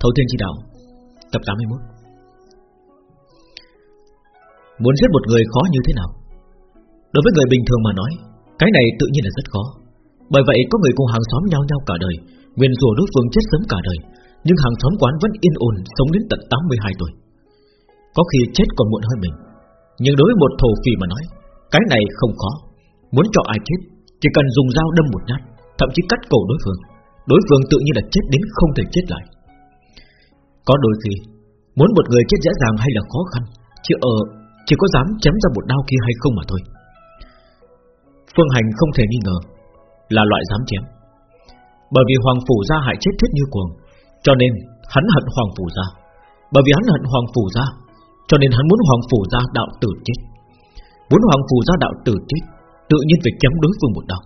Thấu Thiên Chi Đạo, Tập 81 Muốn giết một người khó như thế nào? Đối với người bình thường mà nói, Cái này tự nhiên là rất khó. Bởi vậy có người cùng hàng xóm nhau nhau cả đời, Nguyên rùa đối phương chết sớm cả đời, Nhưng hàng xóm quán vẫn yên ổn, Sống đến tận 82 tuổi. Có khi chết còn muộn hơn mình. Nhưng đối với một thổ phì mà nói, Cái này không khó. Muốn cho ai chết, Chỉ cần dùng dao đâm một nhát, Thậm chí cắt cổ đối phương Đối phương tự nhiên là chết đến không thể chết lại. Có đôi khi, Muốn một người chết dễ dàng hay là khó khăn, Chỉ ở, Chỉ có dám chém ra một đau kia hay không mà thôi. Phương Hành không thể nghi ngờ Là loại dám chém. Bởi vì Hoàng Phủ Gia hại chết thiết như cuồng, Cho nên hắn hận Hoàng Phủ Gia. Bởi vì hắn hận Hoàng Phủ Gia, Cho nên hắn muốn Hoàng Phủ Gia đạo tử chết. Muốn Hoàng Phủ Gia đạo tử chết, Tự nhiên phải chém đối phương một đau.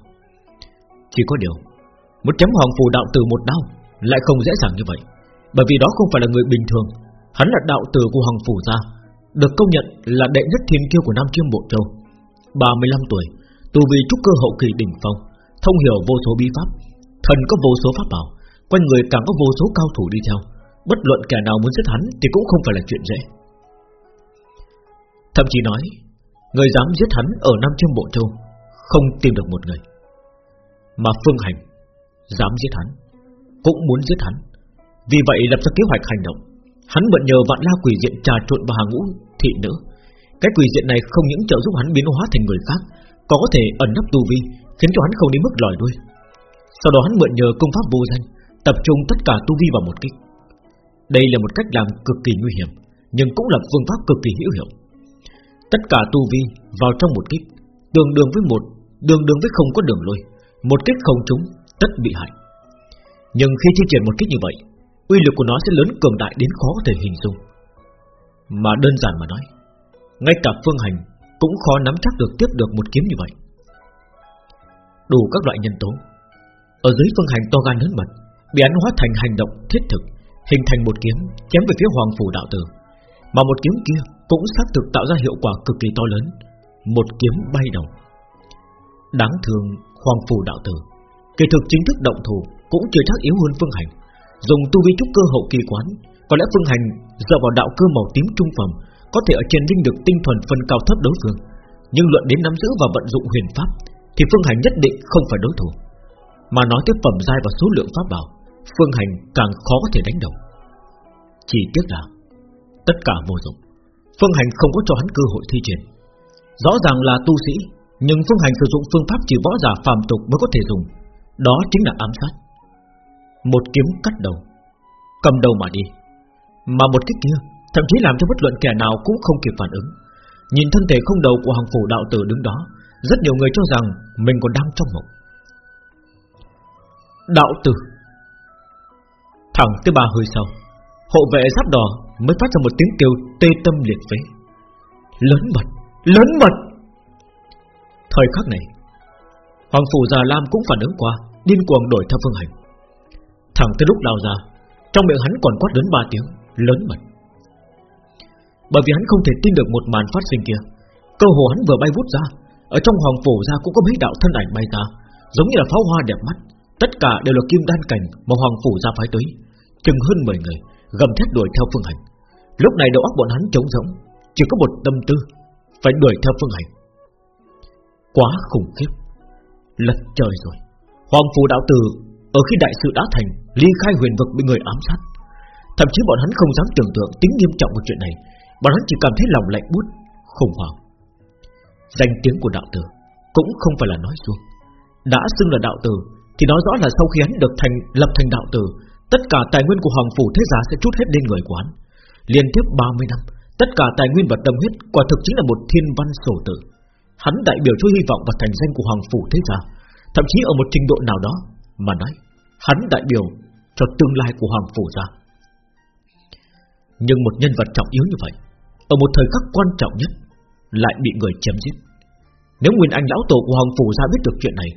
Chỉ có điều, Muốn chém Hoàng Phủ đạo tử một đau Lại không dễ dàng như vậy. Bởi vì đó không phải là người bình thường. Hắn là đạo tử của Hoàng Phủ Gia, Được công nhận là đệ nhất thiên kiêu của Nam Chiêm Bộ Châu. 35 tuổi, Tu vi trúc cơ hậu kỳ đỉnh phong, Thông hiểu vô số bí pháp, Thần có vô số pháp bảo, Quanh người càng có vô số cao thủ đi theo. Bất luận kẻ nào muốn giết hắn Thì cũng không phải là chuyện dễ. Thậm chí nói, Người dám giết hắn ở Nam Chiêm Bộ Châu, Không tìm được một người. Mà Phương Hành Dám giết hắn, Cũng muốn giết hắn. Vì vậy lập ra kế hoạch hành động. Hắn bận nhờ vạn la quỷ diện trà trộn vào hàng ngũ thị nữ. Cái quỷ diện này không những trợ giúp hắn biến hóa thành người khác Có thể ẩn nấp tu vi, Khiến cho hắn không đến mức lòi đuôi. Sau đó hắn mượn nhờ công pháp vô danh, Tập trung tất cả tu vi vào một kích. Đây là một cách làm cực kỳ nguy hiểm, Nhưng cũng là phương pháp cực kỳ hữu hiệu. Tất cả tu vi vào trong một kích, Tương đương với một Đường đường với không có đường lôi. Một kích không trúng, tất bị hại. Nhưng khi thi triển một kích như vậy uy lực của nó sẽ lớn cường đại đến khó có thể hình dung. Mà đơn giản mà nói, ngay cả phương hành cũng khó nắm chắc được tiếp được một kiếm như vậy. Đủ các loại nhân tố, ở dưới phương hành to gan lớn mật, bị án hóa thành hành động thiết thực, hình thành một kiếm chém về phía hoàng phủ đạo tử, mà một kiếm kia cũng xác thực tạo ra hiệu quả cực kỳ to lớn, một kiếm bay đầu. Đáng thương hoàng phủ đạo tử, kỳ thực chính thức động thủ cũng chưa chắc yếu hơn phương hành Dùng tu vi trúc cơ hậu kỳ quán, Có lẽ Phương Hành dựa vào đạo cơ màu tím trung phẩm Có thể ở trên linh được tinh thuần phân cao thấp đối phương Nhưng luận đến nắm giữ và vận dụng huyền pháp, Thì Phương Hành nhất định không phải đối thủ. Mà nói tới phẩm giai và số lượng pháp bảo, Phương Hành càng khó có thể đánh đồng. Chỉ tiếc là, Tất cả vô dụng. Phương Hành không có cho hắn cơ hội thi triển. Rõ ràng là tu sĩ, Nhưng Phương Hành sử dụng phương pháp chỉ võ giả phàm tục mới có thể dùng. Đó chính là ám sát một kiếm cắt đầu. Cầm đầu mà đi. Mà một kích kia, Thậm chí làm cho bất luận kẻ nào cũng không kịp phản ứng. Nhìn thân thể không đầu của hàng phủ đạo tử đứng đó, Rất nhiều người cho rằng Mình còn đang trong mộng. Đạo tử. Thẳng tới ba hơi sau, Hộ vệ giáp đỏ mới phát ra một tiếng kêu tê tâm liệt phế. Lớn mật Lớn mật! Thời khắc này Hoàng phủ già Lam cũng phản ứng qua, Điên cuồng đổi theo phương hành. Thẳng tới lúc lao ra, Trong miệng hắn còn quát đến ba tiếng, Lớn mật. Bởi vì hắn không thể tin được một màn phát sinh kia, Cơ hồ hắn vừa bay vút ra, Ở trong hoàng phủ ra cũng có mấy đạo thân ảnh bay ra, Giống như là pháo hoa đẹp mắt, Tất cả đều là kim đan cảnh Mà hoàng phủ ra phái tới, Chừng hơn 10 người, Gầm thét đuổi theo phương hành. Lúc này đầu óc bọn hắn trống rỗng, Chỉ có một tâm tư, Phải đuổi theo phương hành. Quá khủng khiếp, Lật trời rồi. Hoàng phủ đạo tử ở khi đại sự đã thành Ly khai huyền vực bị người ám sát. Thậm chí bọn hắn không dám tưởng tượng tính nghiêm trọng của chuyện này. Bọn hắn chỉ cảm thấy lòng lạnh buốt Khủng hoảng. Danh tiếng của đạo tử Cũng không phải là nói xuông, Đã xưng là đạo tử Thì nói rõ là sau khi hắn được thành lập thành đạo tử Tất cả tài nguyên của Hoàng Phủ Thế gia sẽ chút hết lên người quán Liên tiếp 30 năm Tất cả tài nguyên và tâm huyết Quả thực chính là một thiên văn sổ tử. Hắn đại biểu cho hy vọng và thành danh của Hoàng Phủ Thế gia, Thậm chí ở một trình độ nào đó Mà nói Hắn đại biểu cho tương lai của Hoàng Phủ ra. Nhưng một nhân vật trọng yếu như vậy, Ở một thời khắc quan trọng nhất, Lại bị người chém giết. Nếu Nguyên Anh lão tổ của Hoàng Phủ ra biết được chuyện này,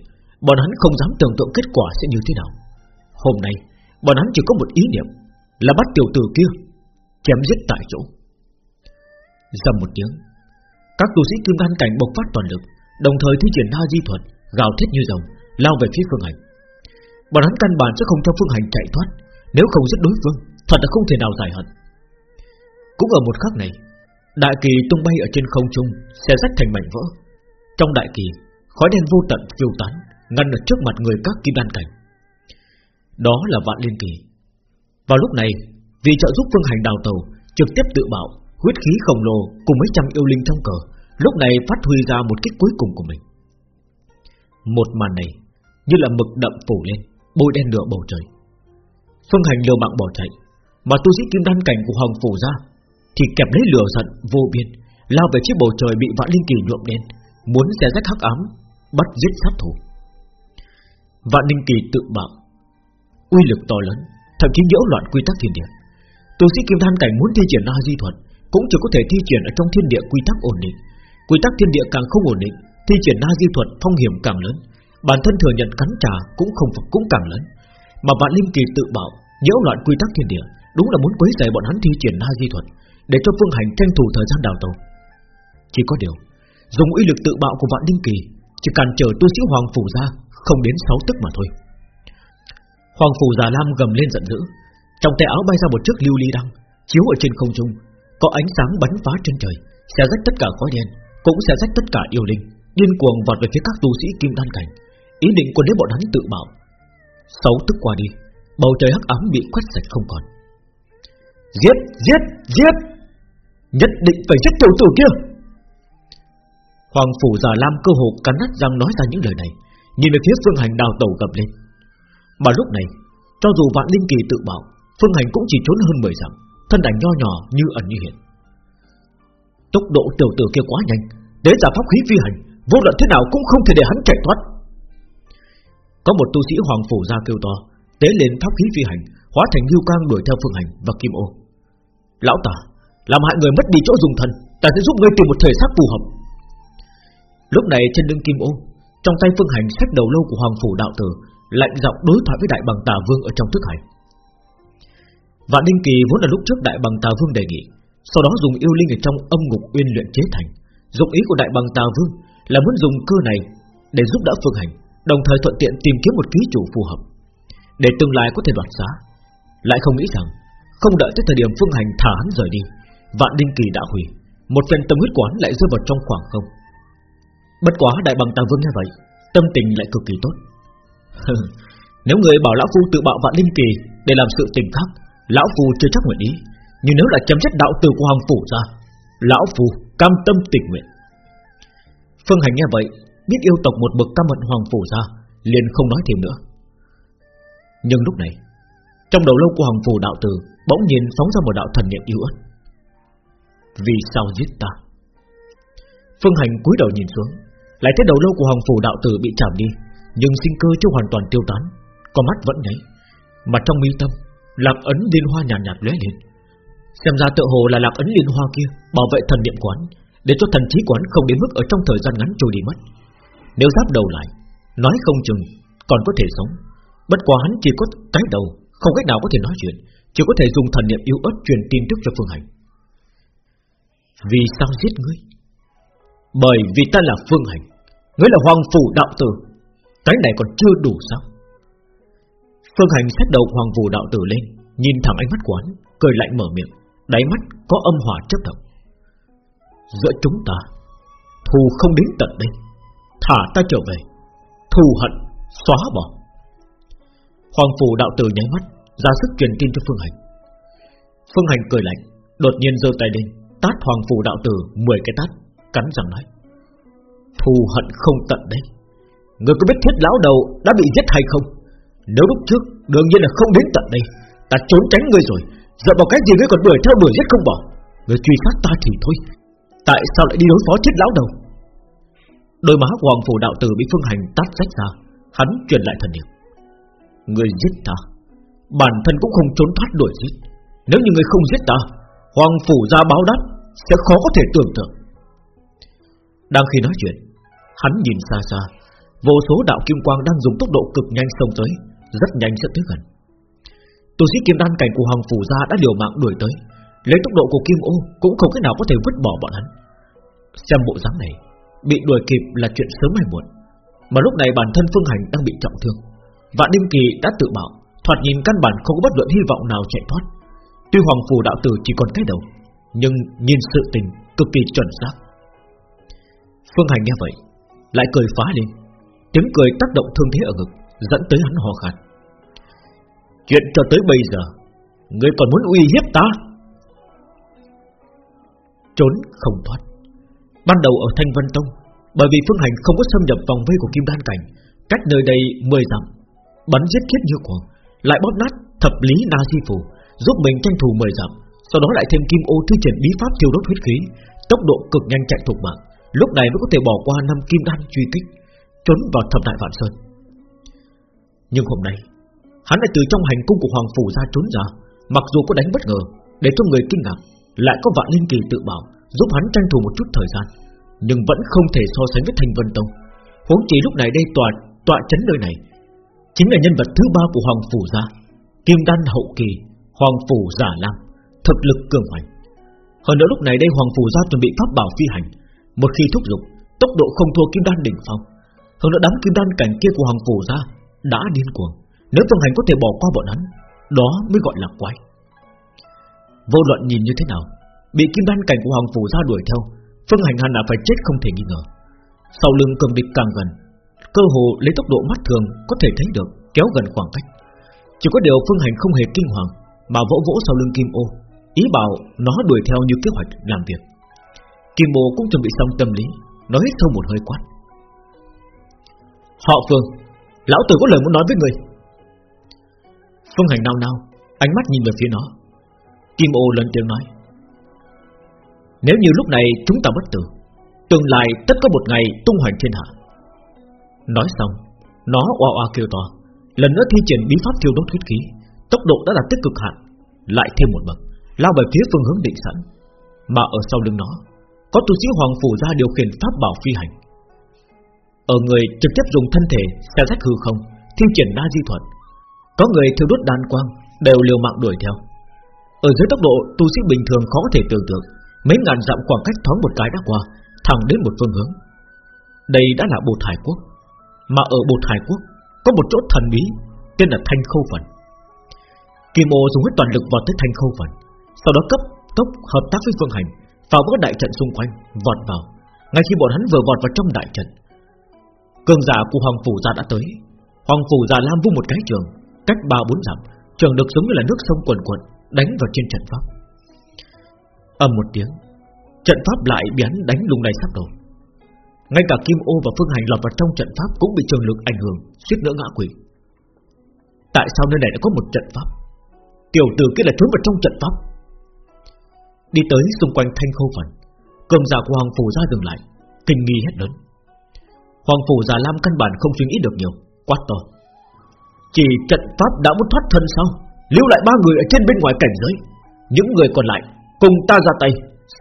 Bọn hắn không dám tưởng tượng kết quả sẽ như thế nào. Hôm nay, Bọn hắn chỉ có một ý niệm, Là bắt tiểu tử kia Chém giết tại chỗ. Dầm một tiếng, Các tu sĩ kim đan cảnh bộc phát toàn lực, Đồng thời thi triển đa di thuật, Gào thét như rồng, Lao về phía phương hành. Bọn hắn căn bản sẽ không cho Phương Hành chạy thoát, Nếu không giết đối phương, Thật là không thể nào giải hận. Cũng ở một khắc này, Đại kỳ tung bay ở trên không trung Sẽ rách thành mảnh vỡ. Trong đại kỳ, Khói đen vô tận phiêu tán, Ngăn ở trước mặt người các kim đan cảnh. Đó là vạn liên kỳ. Vào lúc này, Vì trợ giúp phương hành đào tàu Trực tiếp tự bảo Huyết khí khổng lồ cùng mấy trăm yêu linh trong cờ, Lúc này phát huy ra một kích cuối cùng của mình. Một màn này Như là mực đậm phủ lên. Bôi đen lửa bầu trời. Phương hành liều mạng bỏ chạy, Mà tu sĩ kim đan cảnh của Hoàng Phủ ra, Thì kẹp lấy lửa giận vô biên, Lao về chiếc bầu trời bị vạn linh kỳ nhuộm đen, Muốn xé rách hắc ám, Bắt giết sát thủ. Vạn linh kỳ tự bạo, Uy lực to lớn, Thậm chí nhiễu loạn quy tắc thiên địa. Tu sĩ kim đan cảnh muốn thi triển na di thuật Cũng chỉ có thể thi triển ở trong thiên địa quy tắc ổn định. Quy tắc thiên địa càng không ổn định, Thi triển na di thuật phong hiểm càng lớn. Bản thân thừa nhận cắn trả cũng không cũng càng lớn. Mà vạn linh kỳ tự bảo, nhiễu loạn quy tắc thiên địa, Đúng là muốn quấy rầy bọn hắn thi triển na di thuật, Để cho phương hành tranh thủ thời gian đào tàu Chỉ có điều, Dùng uy lực tự bạo của vạn linh kỳ, Chỉ cản trở tu sĩ Hoàng Phủ ra, Không đến 6 tức mà thôi. Hoàng Phủ già Lam gầm lên giận dữ, Trong tay áo bay ra một chiếc lưu ly đăng, Chiếu ở trên không trung, Có ánh sáng bắn phá trên trời sẽ rách tất cả khói đen, Cũng sẽ rách tất cả yêu linh, Điên cuồng vọt về phía các tu sĩ kim đan cảnh. Ý định của lấy bọn hắn tự bảo. Xấu tức qua đi Bầu trời hắc ám bị quét sạch không còn. Giết, giết, giết! Nhất định phải giết tiểu tử kia! Hoàng phủ già lam cơ hồ cắn nát răng nói ra những lời này Nhìn về phía phương hành đào tẩu gầm lên. Mà lúc này Cho dù vạn linh kỳ tự bảo Phương hành cũng chỉ trốn hơn 10 dặm Thân ảnh nho nhỏ như ẩn như hiện. Tốc độ tiểu tử kia quá nhanh đến giả pháp khí phi hành Vô luận thế nào cũng không thể để hắn chạy thoát. Có một tu sĩ hoàng phủ ra kêu to, Tế lên pháp khí phi hành, Hóa thành lưu quang đuổi theo phương hành và kim ô. Lão tả Làm hại người mất đi chỗ dùng thần, Ta sẽ giúp ngươi tìm một thể xác phù hợp. Lúc này trên lưng kim ô, Trong tay phương hành sách đầu lâu của hoàng phủ đạo tử Lạnh giọng đối thoại với đại bằng tà vương ở trong thức hải. Vạn Đinh Kỳ vốn là lúc trước đại bằng tà vương đề nghị, Sau đó dùng yêu linh ở trong âm ngục uyên luyện chế thành. Dụng ý của đại bằng tà vương Là muốn dùng cơ này Để giúp đỡ phương hành. Đồng thời thuận tiện tìm kiếm một ký chủ phù hợp. Để tương lai có thể đoạt giá, Lại không nghĩ rằng Không đợi tới thời điểm phương hành thả hắn rời đi, Vạn Đinh Kỳ đã hủy, Một phần tâm huyết quán lại rơi vào trong khoảng không. Bất quá đại bằng tàng vương nghe vậy, Tâm tình lại cực kỳ tốt. Nếu người bảo lão phu tự bạo vạn linh kỳ Để làm sự tình khác, Lão phu chưa chắc nguyện ý. Nhưng nếu là chấm dứt đạo từ của hoàng phủ ra, Lão phu cam tâm tình nguyện. Phương Hành nghe vậy Biết yêu tộc một bậc ca hận hoàng phủ ra Liền không nói thêm nữa. Nhưng lúc này Trong đầu lâu của hoàng phủ đạo tử Bỗng nhiên phóng ra một đạo thần niệm yếu ớt. Vì sao giết ta? Phương Hành cúi đầu nhìn xuống Lại thấy đầu lâu của hoàng phủ đạo tử bị chạm đi Nhưng sinh cơ chưa hoàn toàn tiêu tán Con mắt vẫn nháy Mà trong mi tâm Lạc ấn liên hoa nhàn nhạt, nhạt lóe lên. Xem ra tự hồ là lạc ấn liên hoa kia Bảo vệ thần niệm quán Để cho thần trí quán không đến mức ở trong thời gian ngắn trôi đi mất. Nếu giáp đầu lại, Nói không chừng còn có thể sống. Bất quá hắn chỉ có cái đầu, Không cách nào có thể nói chuyện, Chỉ có thể dùng thần niệm yếu ớt truyền tin tức cho Phương Hành. Vì sao giết ngươi? Bởi vì ta là Phương Hành, Ngươi là Hoàng Phủ Đạo Tử, Cái này còn chưa đủ sao? Phương Hành xét đầu Hoàng Phủ Đạo Tử lên, Nhìn thẳng ánh mắt quán Cười lạnh mở miệng, Đáy mắt có âm hòa chấp động Giữa chúng ta, Thù không đến tận đây. Thả ta trở về. Thù hận, xóa bỏ. Hoàng Phủ Đạo Tử nháy mắt, ra sức truyền tin cho Phương Hành. Phương Hành cười lạnh, Đột nhiên giơ tay lên, Tát Hoàng Phủ Đạo Tử 10 cái tát, Cắn răng nói. Thù hận không tận đấy. Người có biết thiết lão đầu đã bị giết hay không? Nếu lúc trước, đương nhiên là không đến tận đây. Ta trốn tránh ngươi rồi, Dựa vào cái gì ngươi còn đuổi theo đuổi giết không bỏ? Ngươi truy sát ta thì thôi. Tại sao lại đi đối phó thiết lão đầu? Đôi má của Hoàng Phủ Đạo Tử bị Phương Hành tát rách ra, Hắn truyền lại thần niệm. Người giết ta, Bản thân cũng không trốn thoát đuổi giết. Nếu như người không giết ta, Hoàng Phủ ra báo đáp Sẽ khó có thể tưởng tượng. Đang khi nói chuyện, Hắn nhìn xa xa, Vô số đạo kim quang đang dùng tốc độ cực nhanh xông tới, Rất nhanh sẽ tới gần. Tu sĩ kim đan cảnh của Hoàng Phủ gia đã liều mạng đuổi tới, Lấy tốc độ của Kim Ô Cũng không cách nào có thể vứt bỏ bọn hắn. Xem bộ dáng này Bị đuổi kịp là chuyện sớm hay muộn. Mà lúc này bản thân Phương Hành đang bị trọng thương. Vạn Đinh Kỳ đã tự bảo, Thoạt nhìn căn bản không có bất luận hy vọng nào chạy thoát. Tuy Hoàng Phủ đạo tử chỉ còn cái đầu, Nhưng nhìn sự tình cực kỳ chuẩn xác. Phương Hành nghe vậy, Lại cười phá lên. Tiếng cười tác động thương thế ở ngực, Dẫn tới hắn hò khan. Chuyện cho tới bây giờ Ngươi còn muốn uy hiếp ta? Trốn không thoát. Ban đầu ở Thanh Vân Tông, Bởi vì Phương Hành không có xâm nhập vòng vây của Kim Đan Cảnh, Cách nơi đây 10 dặm, Bắn giết khiết như cuồng Lại bóp nát thập lý Na Di phủ Giúp mình tranh thủ 10 dặm, Sau đó lại thêm Kim Ô thi triển bí pháp thiêu đốt huyết khí, Tốc độ cực nhanh chạy thục mạng, Lúc này mới có thể bỏ qua năm Kim Đan truy kích, Trốn vào thập đại vạn sơn. Nhưng hôm nay, Hắn lại từ trong hành cung của Hoàng Phủ ra trốn ra, Mặc dù có đánh bất ngờ, Để cho người kinh ngạc, Lại có vạn linh kỳ tự bảo Giúp hắn tranh thủ một chút thời gian Nhưng vẫn không thể so sánh với Thanh Vân Tông. Huống chỉ lúc này đây tọa tọa chấn nơi này Chính là nhân vật thứ ba của Hoàng Phủ gia Kim Đan hậu kỳ Hoàng Phủ giả lam Thực lực cường hoành. Hơn nữa lúc này đây Hoàng Phủ gia chuẩn bị pháp bảo phi hành Một khi thúc dục, Tốc độ không thua Kim Đan đỉnh phong. Hơn nữa đám Kim Đan cảnh kia của Hoàng Phủ gia Đã điên cuồng Nếu Phương Hành có thể bỏ qua bọn hắn Đó mới gọi là quái. Vô luận nhìn như thế nào Bị Kim Đan cảnh của Hoàng Phủ ra đuổi theo, Phương Hành hẳn là phải chết không thể nghi ngờ. Sau lưng cường địch càng gần, Cơ hồ lấy tốc độ mắt thường Có thể thấy được kéo gần khoảng cách. Chỉ có điều Phương Hành không hề kinh hoàng, Mà vỗ vỗ sau lưng Kim Ô, Ý bảo nó đuổi theo như kế hoạch làm việc. Kim Ô cũng chuẩn bị xong tâm lý, Nói hít sâu một hơi quát. Họ Phương, Lão tử có lời muốn nói với người. Phương Hành nao nao, Ánh mắt nhìn về phía nó. Kim Ô lớn tiếng nói. Nếu như lúc này chúng ta bất tử, Tương lai tất có một ngày tung hoành thiên hạ. Nói xong, Nó oa oa kêu to, Lần nữa thi triển bí pháp thiêu đốt huyết khí, Tốc độ đã đạt tích cực hạn, Lại thêm một bậc, Lao về phía phương hướng định sẵn. Mà ở sau lưng nó, Có tu sĩ Hoàng Phủ ra điều khiển pháp bảo phi hành. Ở người trực tiếp dùng thân thể Xe rách hư không, Thi triển đa di thuật. Có người thiêu đốt đan quang, Đều liều mạng đuổi theo. Ở dưới tốc độ tu sĩ bình thường khó có thể tưởng tượng Mấy ngàn dặm khoảng cách thoáng một cái đã qua, Thẳng đến một phương hướng. Đây đã là bột hải quốc. Mà ở bột hải quốc, Có một chỗ thần bí, Tên là Thanh Khâu Phần. Kim ô dùng hết toàn lực vào tới Thanh Khâu Phần, Sau đó cấp tốc hợp tác với Phương Hành Vào bước đại trận xung quanh, Vọt vào. Ngay khi bọn hắn vừa vọt vào trong đại trận, Cường giả của Hoàng Phủ Gia đã tới. Hoàng Phủ Gia Lam vung một cái trường, Cách ba bốn dặm, Trường được giống như là nước sông quần quần Đánh vào trên trận pháp ầm một tiếng, Trận pháp lại biến đánh lung lay sắp đổ. Ngay cả Kim Ô và Phương Hành lọt vào trong trận pháp Cũng bị trường lực ảnh hưởng, suýt nữa ngã quỷ Tại sao nơi này đã có một trận pháp? Tiểu tử kia là trốn vào trong trận pháp. Đi tới xung quanh thanh khâu phần, Cường giả của Hoàng Phủ ra dừng lại, Kinh nghi hết lớn. Hoàng Phủ già Lam căn bản không suy nghĩ được nhiều, Quát to. Chỉ trận pháp đã muốn thoát thân sao? Lưu lại ba người ở trên bên ngoài cảnh giới, Những người còn lại Cùng ta ra tay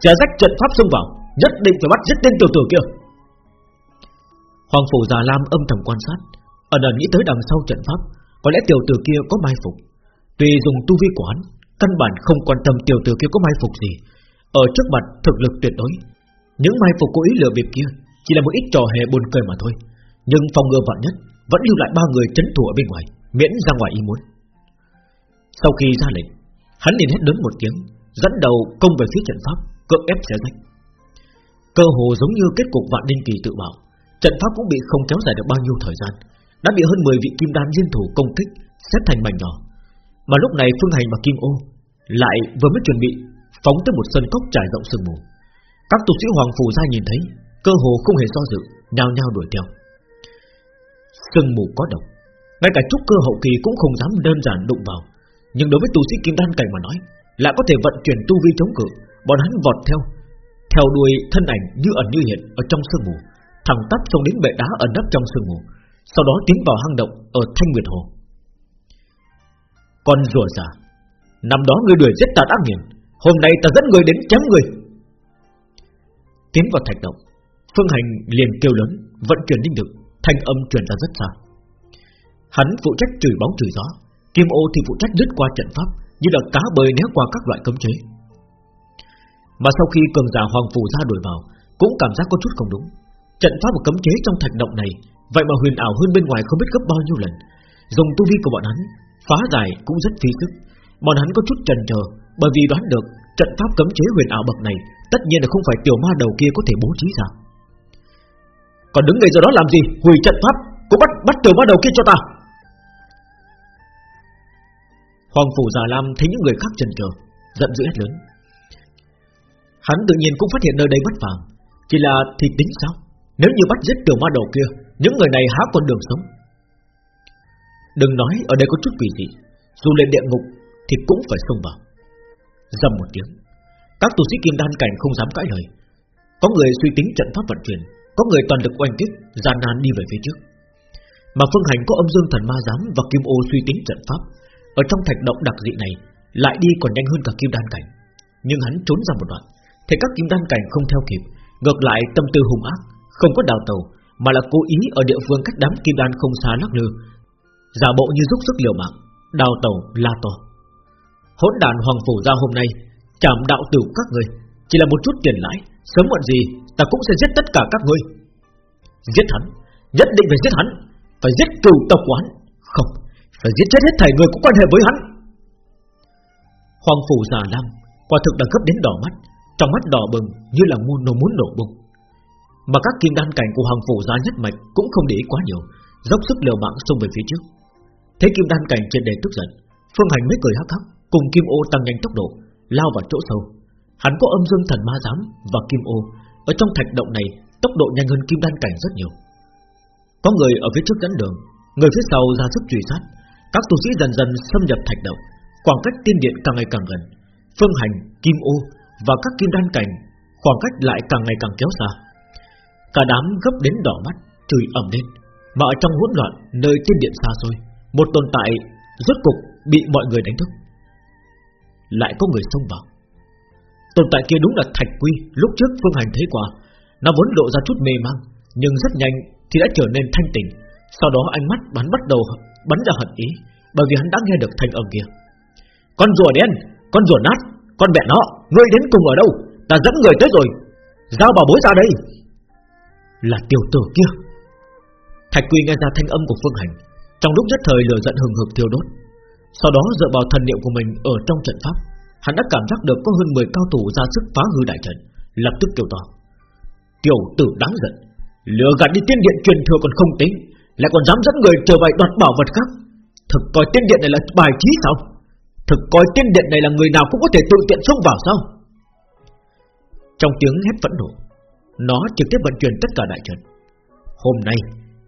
Sẽ rách trận pháp xông vào, Nhất định phải bắt giết tên tiểu tử kia. Hoàng Phủ già Lam âm thầm quan sát ở ẩn nghĩ tới đằng sau trận pháp, Có lẽ tiểu tử kia có mai phục. Tuy dùng tu vi quán, Căn bản không quan tâm tiểu tử kia có mai phục gì, Ở trước mặt thực lực tuyệt đối. Những mai phục cố ý lừa bịp kia Chỉ là một ít trò hề buồn cười mà thôi, Nhưng phòng ngừa vạn nhất Vẫn lưu lại ba người chấn thủ ở bên ngoài, Miễn ra ngoài ý muốn. Sau khi ra lệnh, Hắn liền hét lớn một tiếng Dẫn đầu công về phía trận pháp, Cưỡng ép xé rách Cơ hồ giống như kết cục vạn đinh kỳ tự bảo, Trận pháp cũng bị không kéo dài được bao nhiêu thời gian, Đã bị hơn 10 vị kim đan liên thủ công kích, Xếp thành mảnh nhỏ. Mà lúc này Phương Hành và Kim Ô Lại vừa mới chuẩn bị Phóng tới một sân cốc trải rộng sương mù. Các tu sĩ Hoàng Phù ra nhìn thấy, Cơ hồ không hề do dự, Nhao nhao đuổi theo. Sương mù có độc, Ngay cả trúc cơ hậu kỳ cũng không dám đơn giản đụng vào, Nhưng đối với tu sĩ kim đan cảnh mà nói lại có thể vận chuyển tu vi chống cự. Bọn hắn vọt theo Theo đuôi thân ảnh như ẩn như hiện Ở trong sương mù, Thẳng tắp xông đến bệ đá ẩn nấp trong sương mù, Sau đó tiến vào hang động ở Thanh Nguyệt Hồ. Con rùa già, Năm đó ngươi đuổi giết ta đã nghiền, Hôm nay ta dẫn người đến chém ngươi. Tiến vào thạch động, Phương Hành liền kêu lớn, Vận chuyển linh lực, Thanh âm truyền ra rất xa. Hắn phụ trách trừ bóng trừ gió, Kim ô thì phụ trách lướt qua trận pháp như là cá bơi né qua các loại cấm chế Mà sau khi cường giả hoàng phủ ra đuổi vào Cũng cảm giác có chút không đúng Trận pháp và cấm chế trong thạch động này Vậy mà huyền ảo hơn bên ngoài không biết gấp bao nhiêu lần Dùng tu vi của bọn hắn Phá giải cũng rất phi sức Bọn hắn có chút chần chờ Bởi vì đoán được trận pháp cấm chế huyền ảo bậc này tất nhiên là không phải tiểu ma đầu kia có thể bố trí ra. Còn đứng ngay giờ đó làm gì? Hủy trận pháp, cũng bắt bắt tiểu ma đầu kia cho ta. Hoàng phủ già lam thấy những người khác chần chờ, giận dữ hét lớn. Hắn tự nhiên cũng phát hiện nơi đây bất phàm, chỉ là thì tính sao? Nếu như bắt giết tiểu ma đầu kia, những người này há còn đường sống? Đừng nói ở đây có chút quỷ gì, dù lên địa ngục thì cũng phải xông vào. Dầm một tiếng, các tu sĩ kim đan cảnh không dám cãi lời. Có người suy tính trận pháp vận chuyển, có người toàn lực oanh kích, gian nan đi về phía trước. Mà phương hành có âm dương thần ma giám và kim ô suy tính trận pháp, ở trong thạch động đặc dị này lại đi còn nhanh hơn cả kim đan cảnh. Nhưng hắn trốn ra một đoạn, thì các kim đan cảnh không theo kịp, ngược lại tâm tư hung ác, không có đào tàu, mà là cố ý ở địa phương cách đám kim đan không xa lắc lư, giả bộ như giúp sức liều mạng, đào tàu la to. Hỗn đàn hoàng phủ ra hôm nay chạm đạo tử các người chỉ là một chút tiền lãi, sớm muộn gì ta cũng sẽ giết tất cả các ngươi. Giết hắn, nhất định phải giết hắn, phải giết cửu tộc quán, không, phải giết chết hết thảy người có quan hệ với hắn. Hoàng phủ già lam, quả thực đã gấp đến đỏ mắt, trong mắt đỏ bừng như là muôn nổ muốn nổ bùng. Mà các kim đan cảnh của hoàng phủ gia nhất mạch cũng không để ý quá nhiều, dốc sức liều mạng xông về phía trước. Thế kim đan cảnh trên đề tức giận, phương hành mấy cười hắc hắc, cùng kim ô tăng nhanh tốc độ, lao vào chỗ sâu. Hắn có âm dương thần ma giám và kim ô ở trong thạch động này, tốc độ nhanh hơn kim đan cảnh rất nhiều. Có người ở phía trước dẫn đường, người phía sau ra sức truy sát. Các tu sĩ dần dần xâm nhập thạch động, khoảng cách tiên điện càng ngày càng gần. Phương hành, kim ô và các kim đan cảnh khoảng cách lại càng ngày càng kéo xa. Cả đám gấp đến đỏ mắt, chửi ầm lên, mà ở trong hỗn loạn nơi tiên điện xa xôi, một tồn tại rốt cục bị mọi người đánh thức. Lại có người xông vào. Tồn tại kia đúng là Thạch Quy, lúc trước Phương Hành thấy qua, nó vốn lộ ra chút mê mang, nhưng rất nhanh thì đã trở nên thanh tỉnh. Sau đó ánh mắt bắn bắt đầu bắn ra hận ý, bởi vì hắn đã nghe được thanh âm kia. Con rùa đen, con rùa nát, con mẹ nó, ngươi đến cùng ở đâu? Ta dẫn người tới rồi, giao bảo bối ra đây. Là tiểu tử kia. Thạch Quy nghe ra thanh âm của Phương Hành, trong lúc nhất thời lửa giận hừng hực thiêu đốt. Sau đó dựa vào thần niệm của mình ở trong trận pháp, hắn đã cảm giác được có hơn 10 cao thủ ra sức phá hư đại trận, lập tức kêu to: "Tiểu tử đáng giận, lừa gạt đi tiên điện truyền thừa còn không tính, lại còn dám dẫn người trở về đoạt bảo vật khác, thực coi tiên điện này là bài trí sao? Thực coi tiên điện này là người nào cũng có thể tự tiện xông vào sao?" Trong tiếng hét phẫn nộ, nó trực tiếp vận chuyển tất cả đại trận. Hôm nay,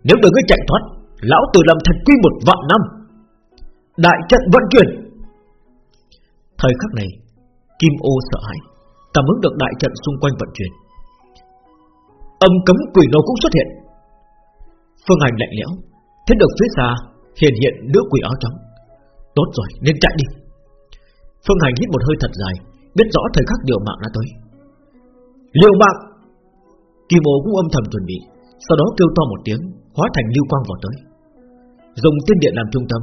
nếu đừng ngươi chạy thoát, lão tử làm thật quy một vạn năm. Đại trận vận chuyển. Thời khắc này, Kim Ô sợ hãi, cảm ứng được đại trận xung quanh vận chuyển. Âm cấm quỷ nô cũng xuất hiện. Phương Hành lạnh lẽo, thấy được phía xa hiện hiện đứa quỷ áo trắng. Tốt rồi, nên chạy đi. Phương Hành hít một hơi thật dài, biết rõ thời khắc điều mạng đã tới. Liều mạng! Kim Ô cũng âm thầm chuẩn bị, sau đó kêu to một tiếng, hóa thành lưu quang vào tới. Dùng tiên điện làm trung tâm,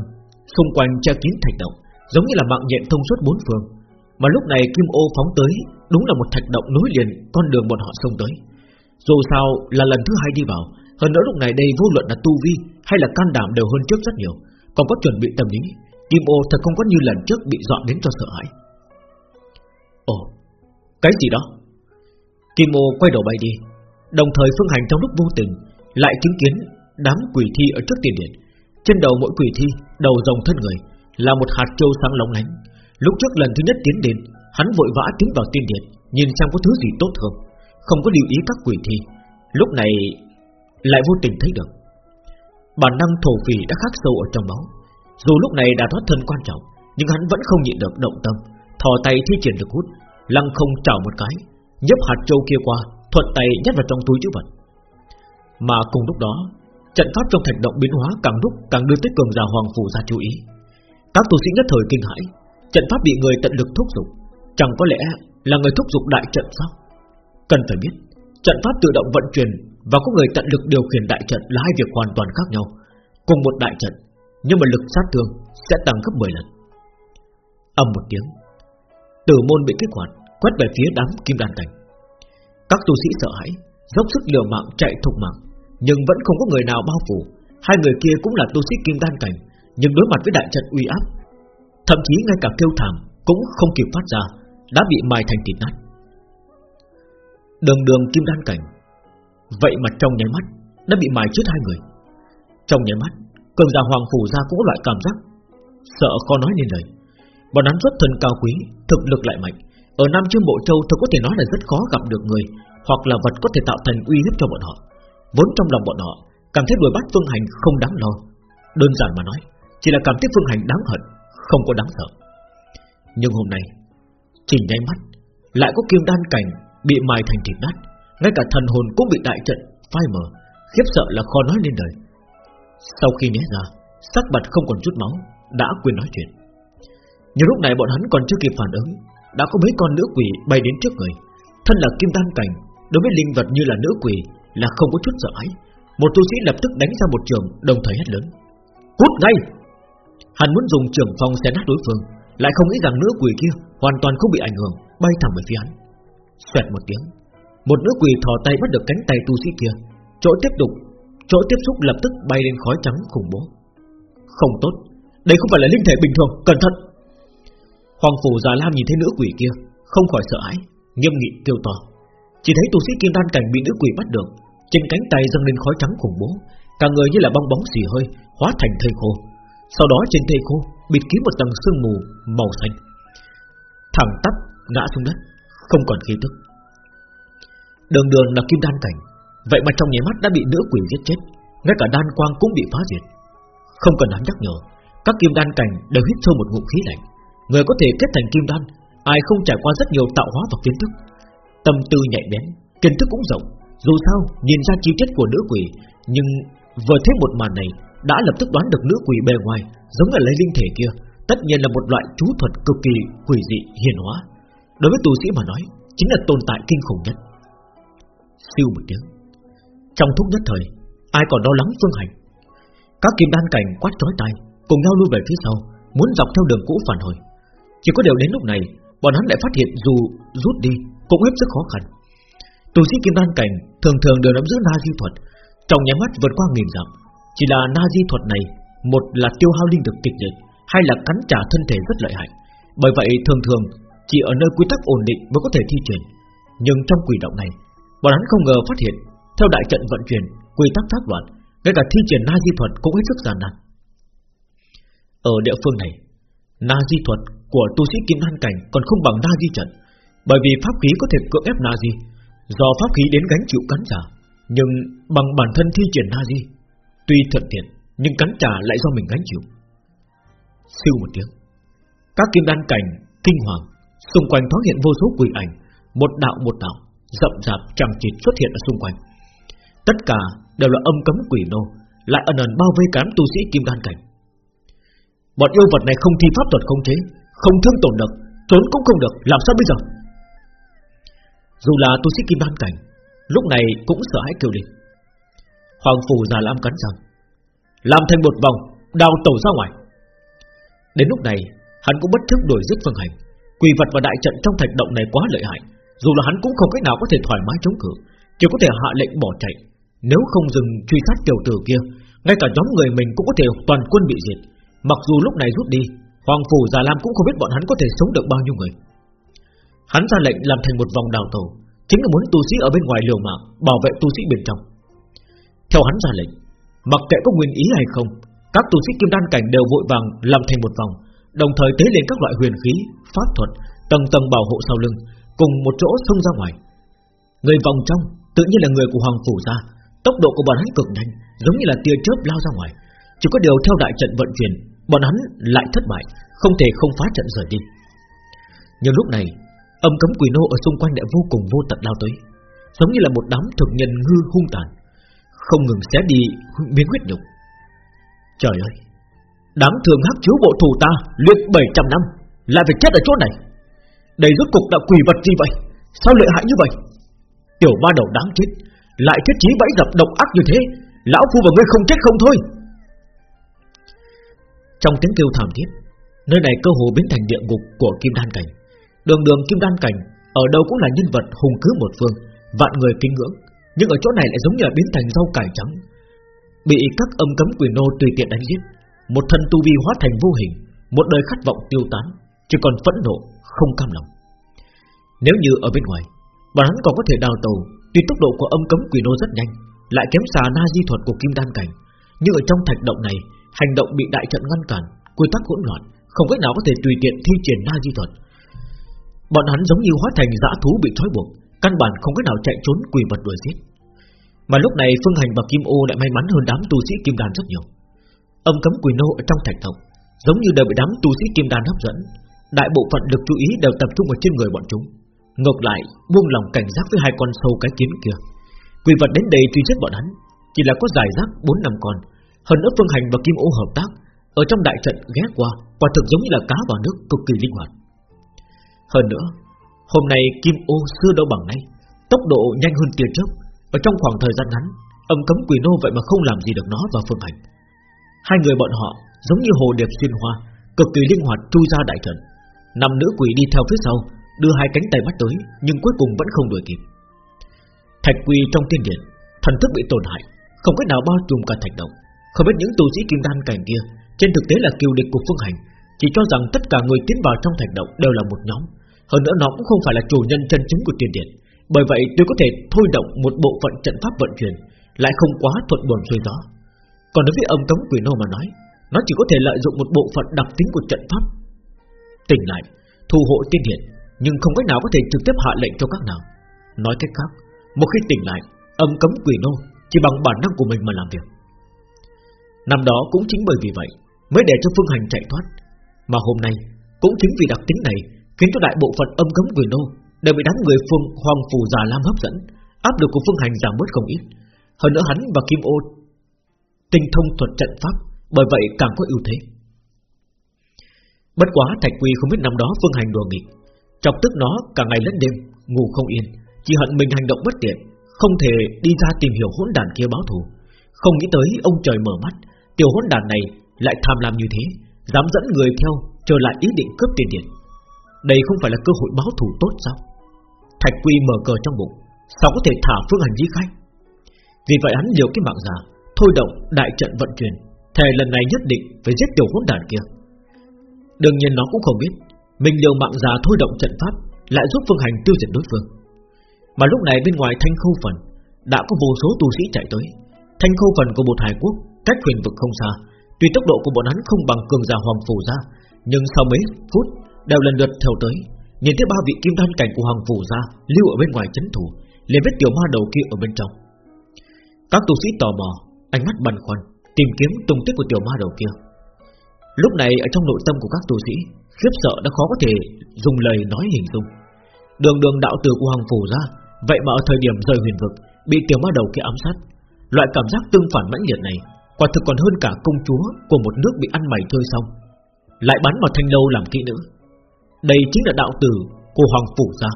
xung quanh che kín thạch động, giống như là mạng nhện thông suốt bốn phương. Mà lúc này Kim Ô phóng tới, đúng là một thạch động nối liền con đường bọn họ xông tới. Dù sao là lần thứ hai đi vào, hơn nữa lúc này đây vô luận là tu vi hay là can đảm đều hơn trước rất nhiều, còn có chuẩn bị tâm lý. Kim Ô thật không có như lần trước bị dọa đến cho sợ hãi. Ồ, cái gì đó? Kim Ô quay đầu bay đi, đồng thời phương hành trong lúc vô tình lại chứng kiến đám quỷ thi ở trước tiền điện. Trên đầu mỗi quỷ thi, đầu rồng thân người là một hạt châu sáng lóng lánh. Lúc trước lần thứ nhất tiến đến, hắn vội vã tiến vào tiên điện, nhìn xem có thứ gì tốt hơn, không có lưu ý các quỷ thi. Lúc này lại vô tình thấy được bản năng thổ phỉ đã khắc sâu ở trong máu. Dù lúc này đã thoát thân quan trọng, nhưng hắn vẫn không nhịn được động tâm, thò tay thi triển được hút, lăng không chảo một cái, nhấp hạt châu kia qua, thuận tay nhét vào trong túi chữ vật. Mà cùng lúc đó, trận pháp trong thạch động biến hóa càng lúc càng đưa tới cường giả hoàng phủ ra chú ý. Các tu sĩ nhất thời kinh hãi, trận pháp bị người tận lực thúc giục, chẳng có lẽ là người thúc giục đại trận sao? Cần phải biết, trận pháp tự động vận chuyển và có người tận lực điều khiển đại trận là hai việc hoàn toàn khác nhau. Cùng một đại trận, nhưng mà lực sát thương sẽ tăng gấp 10 lần. Âm một tiếng, tử môn bị kích hoạt, quét về phía đám kim đan cảnh. Các tu sĩ sợ hãi, dốc sức liều mạng chạy thục mạng, nhưng vẫn không có người nào bao phủ. Hai người kia cũng là tu sĩ kim đan cảnh, nhưng đối mặt với đại trận uy áp, thậm chí ngay cả kêu thảm Cũng không kịp phát ra Đã bị mài thành thịt nát Đường đường kim đan cảnh Vậy mà trong nháy mắt, Đã bị mài chết hai người. Trong nháy mắt, Cường giả hoàng phủ ra cũng có loại cảm giác. Sợ khó nói nên lời. Bọn hắn xuất thân cao quý, Thực lực lại mạnh. Ở Nam Trương Bộ Châu thật có thể nói là rất khó gặp được người, Hoặc là vật có thể tạo thành uy hiếp cho bọn họ. Vốn trong lòng bọn họ, Cảm thấy đuổi bắt Phương Hành không đáng lo. Đơn giản mà nói, Chỉ là cảm thấy Phương Hành đáng hận, Không có đáng sợ. Nhưng hôm nay, Chỉ nháy mắt, Lại có kim đan cảnh Bị mài thành thịt nát. Ngay cả thần hồn cũng bị đại trận phai mờ, Khiếp sợ là khó nói lên đời Sau khi né ra, Sắc mặt không còn chút máu, Đã quên nói chuyện. Nhưng lúc này bọn hắn còn chưa kịp phản ứng, Đã có mấy con nữ quỷ bay đến trước người. Thân là kim đan cảnh, Đối với linh vật như là nữ quỷ Là không có chút sợ hãi. Một tu sĩ lập tức đánh ra một trường, Đồng thời hét lớn. Cút ngay! Hắn muốn dùng trường phong xé nát đối phương, Lại không nghĩ rằng nữ quỷ kia Hoàn toàn không bị ảnh hưởng, Bay thẳng về phía hắn. Xoẹt một tiếng một nữ quỷ thò tay bắt được cánh tay tu sĩ kia. Chỗ tiếp tục, Chỗ tiếp xúc lập tức bay lên khói trắng khủng bố. Không tốt, Đây không phải là linh thể bình thường, Cẩn thận. Hoàng phủ già lam nhìn thấy nữ quỷ kia, Không khỏi sợ hãi, Nghiêm nghị kêu to. Chỉ thấy tu sĩ kim đan cảnh bị nữ quỷ bắt được, Trên cánh tay dâng lên khói trắng khủng bố, Cả người như là bong bóng xì hơi, Hóa thành thây khô. Sau đó trên thây khô, bịt kín một tầng sương mù màu xanh. Thẳng tắp ngã xuống đất, Không còn khí tức. Đường đường là kim đan cảnh. Vậy mà trong nháy mắt đã bị nữ quỷ giết chết, Ngay cả đan quang cũng bị phá diệt. Không cần hắn nhắc nhở, Các kim đan cảnh đều hít sâu một ngụm khí lạnh. Người có thể kết thành kim đan, Ai không trải qua rất nhiều tạo hóa và kiến thức. Tâm tư nhạy bén, Kiến thức cũng rộng. Dù sao, nhìn ra chi tiết của nữ quỷ, Nhưng vừa thấy một màn này, Đã lập tức đoán được nữ quỷ bề ngoài, Giống là lấy linh thể kia, Tất nhiên là một loại chú thuật cực kỳ quỷ dị, hiền hóa. Đối với tu sĩ mà nói, Chính là tồn tại kinh khủng nhất. Siêu một tiếng. Trong thúc nhất thời, Ai còn lo lắng phương hành? Các kim đan cảnh quát trói tay Cùng nhau lui về phía sau, Muốn dọc theo đường cũ phản hồi. Chỉ có điều đến lúc này, Bọn hắn lại phát hiện dù rút đi Cũng hết sức khó khăn. Tù sĩ kim đan cảnh thường thường đều nắm giữ na di thuật, Trong nháy mắt vượt qua nghìn dặm. Chỉ là na di thuật này, Một là tiêu hao linh lực kịch liệt, hai là cắn trả thân thể rất lợi hại. Bởi vậy thường thường, Chỉ ở nơi quy tắc ổn định mới có thể thi triển. Nhưng trong quỷ động này Bọn hắn không ngờ phát hiện Theo đại trận vận chuyển Quy tắc thác loạn Ngay cả thi triển na di thuật cũng hết sức gian nan. Ở địa phương này Na di thuật của tu sĩ kim đan cảnh còn không bằng na di trận, bởi vì pháp khí có thể cưỡng ép na di, do pháp khí đến gánh chịu cắn trả, nhưng bằng bản thân thi triển na di, tuy thuận tiện nhưng cắn trả lại do mình gánh chịu. Siêu một tiếng, các kim đan cảnh kinh hoàng, xung quanh thoáng hiện vô số quỷ ảnh, một đạo một đạo, rậm rạp chẳng chịt xuất hiện ở xung quanh. Tất cả đều là âm cấm quỷ nô, lại ẩn ẩn bao vây cám tu sĩ kim đan cảnh. Bọn yêu vật này không thi pháp thuật không chế Không thương tổn được Trốn cũng không được Làm sao bây giờ? Dù là tu sĩ kim đan cảnh Lúc này cũng sợ hãi kêu lên. Hoàng phủ già lam cắn răng Làm thành một vòng Đào tẩu ra ngoài. Đến lúc này Hắn cũng bất thức đuổi giết phương hành. Quỷ vật và đại trận trong thạch động này quá lợi hại. Dù là hắn cũng không cách nào có thể thoải mái chống cự Chỉ có thể hạ lệnh bỏ chạy. Nếu không dừng truy sát tiểu tử kia Ngay cả nhóm người mình cũng có thể toàn quân bị diệt. Mặc dù lúc này rút đi Hoàng phủ Già Lam cũng không biết bọn hắn có thể sống được bao nhiêu người. Hắn ra lệnh làm thành một vòng đào tàu Chính là muốn tu sĩ ở bên ngoài liều mạng Bảo vệ tu sĩ bên trong. Theo hắn ra lệnh Mặc kệ có nguyên ý hay không Các tu sĩ kim đan cảnh đều vội vàng làm thành một vòng Đồng thời tế lên các loại huyền khí Pháp thuật, tầng tầng bảo hộ sau lưng Cùng một chỗ xông ra ngoài. Người vòng trong, tự nhiên là người của Hoàng Phủ ra. Tốc độ của bọn hắn cực nhanh, Giống như là tia chớp lao ra ngoài. Chỉ có điều theo đại trận vận chuyển, Bọn hắn lại thất bại, Không thể không phá trận rời đi. Nhưng lúc này, Âm cấm quỷ nô ở xung quanh đã vô cùng vô tận lao tới. Giống như là một đám thực nhân ngư hung tàn, Không ngừng xé đi miếng huyết nhục. Trời ơi! Đám thường hắc chiếu bộ thủ ta Luyện 700 năm, Lại phải chết ở chỗ này. Đây rốt cục là quỷ vật gì vậy? Sao lợi hại như vậy? Tiểu ba đầu đáng chết, Lại thiết trí bẫy dập độc ác như thế, Lão phu và ngươi không chết không thôi. Trong tiếng kêu thảm thiết, Nơi này cơ hồ biến thành địa ngục của Kim Đan Cảnh. Đường đường Kim Đan Cảnh Ở đâu cũng là nhân vật hùng cứ một phương, Vạn người kính ngưỡng, Nhưng ở chỗ này lại giống như là biến thành rau cải trắng. Bị các âm cấm quyền nô tùy tiện đánh giết, Một thân tu vi hóa thành vô hình, Một đời khát vọng tiêu tán, Chỉ còn phẫn nộ không cam lòng. Nếu như ở bên ngoài, Bọn hắn còn có thể đào tàu, Tuy tốc độ của âm cấm quỷ nô rất nhanh, Lại kém xa na di thuật của kim đan cảnh, Nhưng ở trong thạch động này, Hành động bị đại trận ngăn cản, Quy tắc hỗn loạn, Không cách nào có thể tùy tiện thi triển na di thuật. Bọn hắn giống như hóa thành dã thú bị trói buộc, Căn bản không cách nào chạy trốn quỷ vật đuổi giết. Mà lúc này Phương Hành và Kim Ô lại may mắn hơn đám tu sĩ Kim Đan rất nhiều. Âm cấm quỷ nô ở trong thạch động, Giống như đều bị đám tu sĩ Kim Đan hấp dẫn Đại bộ phận được chú ý đều tập trung ở trên người bọn chúng. Ngược lại, buông lòng cảnh giác với hai con sâu cái kiến kia. Quỷ vật đến đây truy giết bọn hắn, Chỉ là có giải rác bốn năm con. Hơn nữa Phương Hành và Kim Ô hợp tác, Ở trong đại trận ghé qua, Quả thực giống như là cá vào nước cực kỳ linh hoạt. Hơn nữa, Hôm nay Kim Ô xưa đâu bằng nay, Tốc độ nhanh hơn tiền trước Ở trong khoảng thời gian ngắn, Âm cấm quỷ nô vậy mà không làm gì được nó và Phương Hành. Hai người bọn họ giống như hồ điệp xuyên hoa, Cực kỳ linh hoạt chui ra đại trận. Năm nữ quỷ đi theo phía sau, Đưa hai cánh tay bắt tới, Nhưng cuối cùng vẫn không đuổi kịp. Thạch quỷ trong tiên điện, Thần thức bị tổn hại, Không cách nào bao trùm cả thạch động. Không biết những tu sĩ kim đan cảnh kia, Trên thực tế là kiều địch của phương hành, Chỉ cho rằng tất cả người tiến vào trong thạch động đều là một nhóm. Hơn nữa nó cũng không phải là chủ nhân chân chính của tiên điện, Bởi vậy tôi có thể thôi động một bộ phận trận pháp vận chuyển, Lại không quá thuận buồm xuôi gió. Còn đối với âm cấm quỷ nô mà nói, Nó chỉ có thể lợi dụng một bộ phận đặc tính của trận pháp Tỉnh lại, Thu hộ tiên điện Nhưng không cách nào có thể trực tiếp hạ lệnh cho các nàng. Nói cách khác, Một khi tỉnh lại, Âm cấm quỷ nô Chỉ bằng bản năng của mình mà làm việc. Năm đó cũng chính bởi vì vậy Mới để cho phương hành chạy thoát. Mà hôm nay, cũng chính vì đặc tính này Khiến cho đại bộ phận âm cấm quỷ nô Đều bị đám người phương hoàng phù già lam hấp dẫn, Áp lực của phương hành giảm bớt không ít. Hơn nữa hắn và Kim Ô Tinh thông thuật trận pháp, Bởi vậy càng có ưu thế. Bất quá Thạch Quy không biết năm đó Phương Hành đùa nghịch, chọc tức nó cả ngày lẫn đêm, ngủ không yên, chỉ hận mình hành động bất tiện, không thể đi ra tìm hiểu hỗn đàn kia báo thù. Không nghĩ tới ông trời mở mắt, tiểu hỗn đàn này lại tham lam như thế, dám dẫn người theo trở lại ý định cướp tiền điện. Đây không phải là cơ hội báo thù tốt sao? Thạch Quy mở cờ trong bụng, sao có thể thả Phương Hành di khai? Vì vậy hắn liều cái mạng già, thôi động đại trận vận chuyển, thề lần này nhất định phải giết tiểu hỗn đàn kia. Đương nhiên nó cũng không biết. Mình liều mạng già thôi động trận pháp, Lại giúp phương hành tiêu diệt đối phương. Mà lúc này bên ngoài thanh khâu phần Đã có vô số tu sĩ chạy tới. Thanh khâu phần của một hải quốc, Cách huyền vực không xa. Tuy tốc độ của bọn hắn không bằng cường giả hoàng phủ ra, Nhưng sau mấy phút đều lần lượt theo tới. Nhìn thấy ba vị kim đan cảnh của hoàng phủ ra Lưu ở bên ngoài chấn thủ, liền biết tiểu ma đầu kia ở bên trong. Các tu sĩ tò mò, Ánh mắt băn khoăn, Tìm kiếm tung tích của tiểu ma đầu kia. Lúc này ở trong nội tâm của các tu sĩ, Khiếp sợ đã khó có thể dùng lời nói hình dung. Đường đường đạo tử của Hoàng Phủ ra, Vậy mà ở thời điểm rời huyền vực, Bị tiểu ma đầu kia ám sát, Loại cảm giác tương phản mãnh liệt này Quả thực còn hơn cả công chúa của một nước bị ăn mày chơi xong, Lại bắn vào thanh lâu làm kỹ nữ. Đây chính là đạo tử của Hoàng Phủ ra,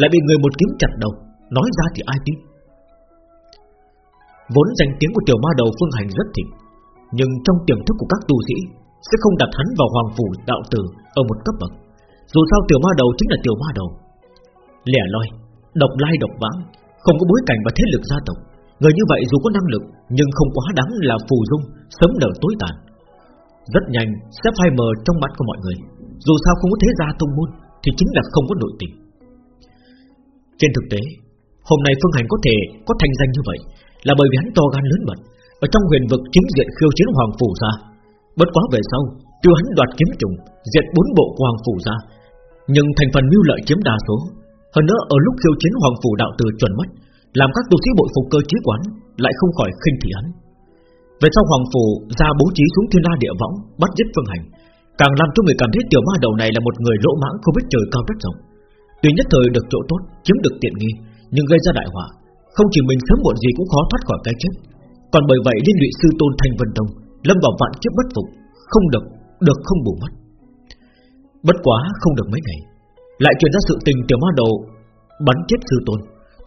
Lại bị người một kiếm chặt đầu, Nói ra thì ai tin? Vốn danh tiếng của tiểu ma đầu phương hành rất thịnh, Nhưng trong tiềm thức của các tu sĩ sẽ không đặt hắn vào hoàng phủ đạo tử ở một cấp bậc. Dù sao tiểu ma đầu chính là tiểu ma đầu, lẻ loi, độc lai độc vãng, không có bối cảnh và thế lực gia tộc. Người như vậy dù có năng lực nhưng không quá đáng là phù dung, sớm nở tối tàn. Rất nhanh sẽ phai mờ trong mắt của mọi người. Dù sao không có thế gia tông môn thì chính là không có nội tình. Trên thực tế, hôm nay Phương Hành có thể có thành danh như vậy là bởi vì hắn to gan lớn mật, ở trong huyền vực chính diện khiêu chiến hoàng phủ ra Bất quá về sau, Tiêu hắn đoạt kiếm trùng Diệt bốn bộ hoàng phủ ra. Nhưng thành phần mưu lợi chiếm đa số. Hơn nữa, ở lúc khiêu chiến hoàng phủ đạo từ chuẩn mất, Làm các tu sĩ bội phục cơ trí quán Lại không khỏi khinh thị hắn. Về sau hoàng phủ ra bố trí xuống thiên la địa võng, Bắt giết phương hành. Càng làm cho người cảm thấy tiểu ma đầu này là một người lỗ mãng Không biết trời cao đất rộng. Tuy nhất thời được chỗ tốt, chiếm được tiện nghi, Nhưng gây ra đại họa. Không chỉ mình sớm muộn gì cũng khó thoát khỏi cái chết. Còn bởi vậy, liên lụy sư tôn thanh vân tông lâm vào vạn kiếp bất phục, không được, được không bù mất. Bất quá không được mấy ngày, lại truyền ra sự tình tiểu ma đầu bắn chết sư tôn.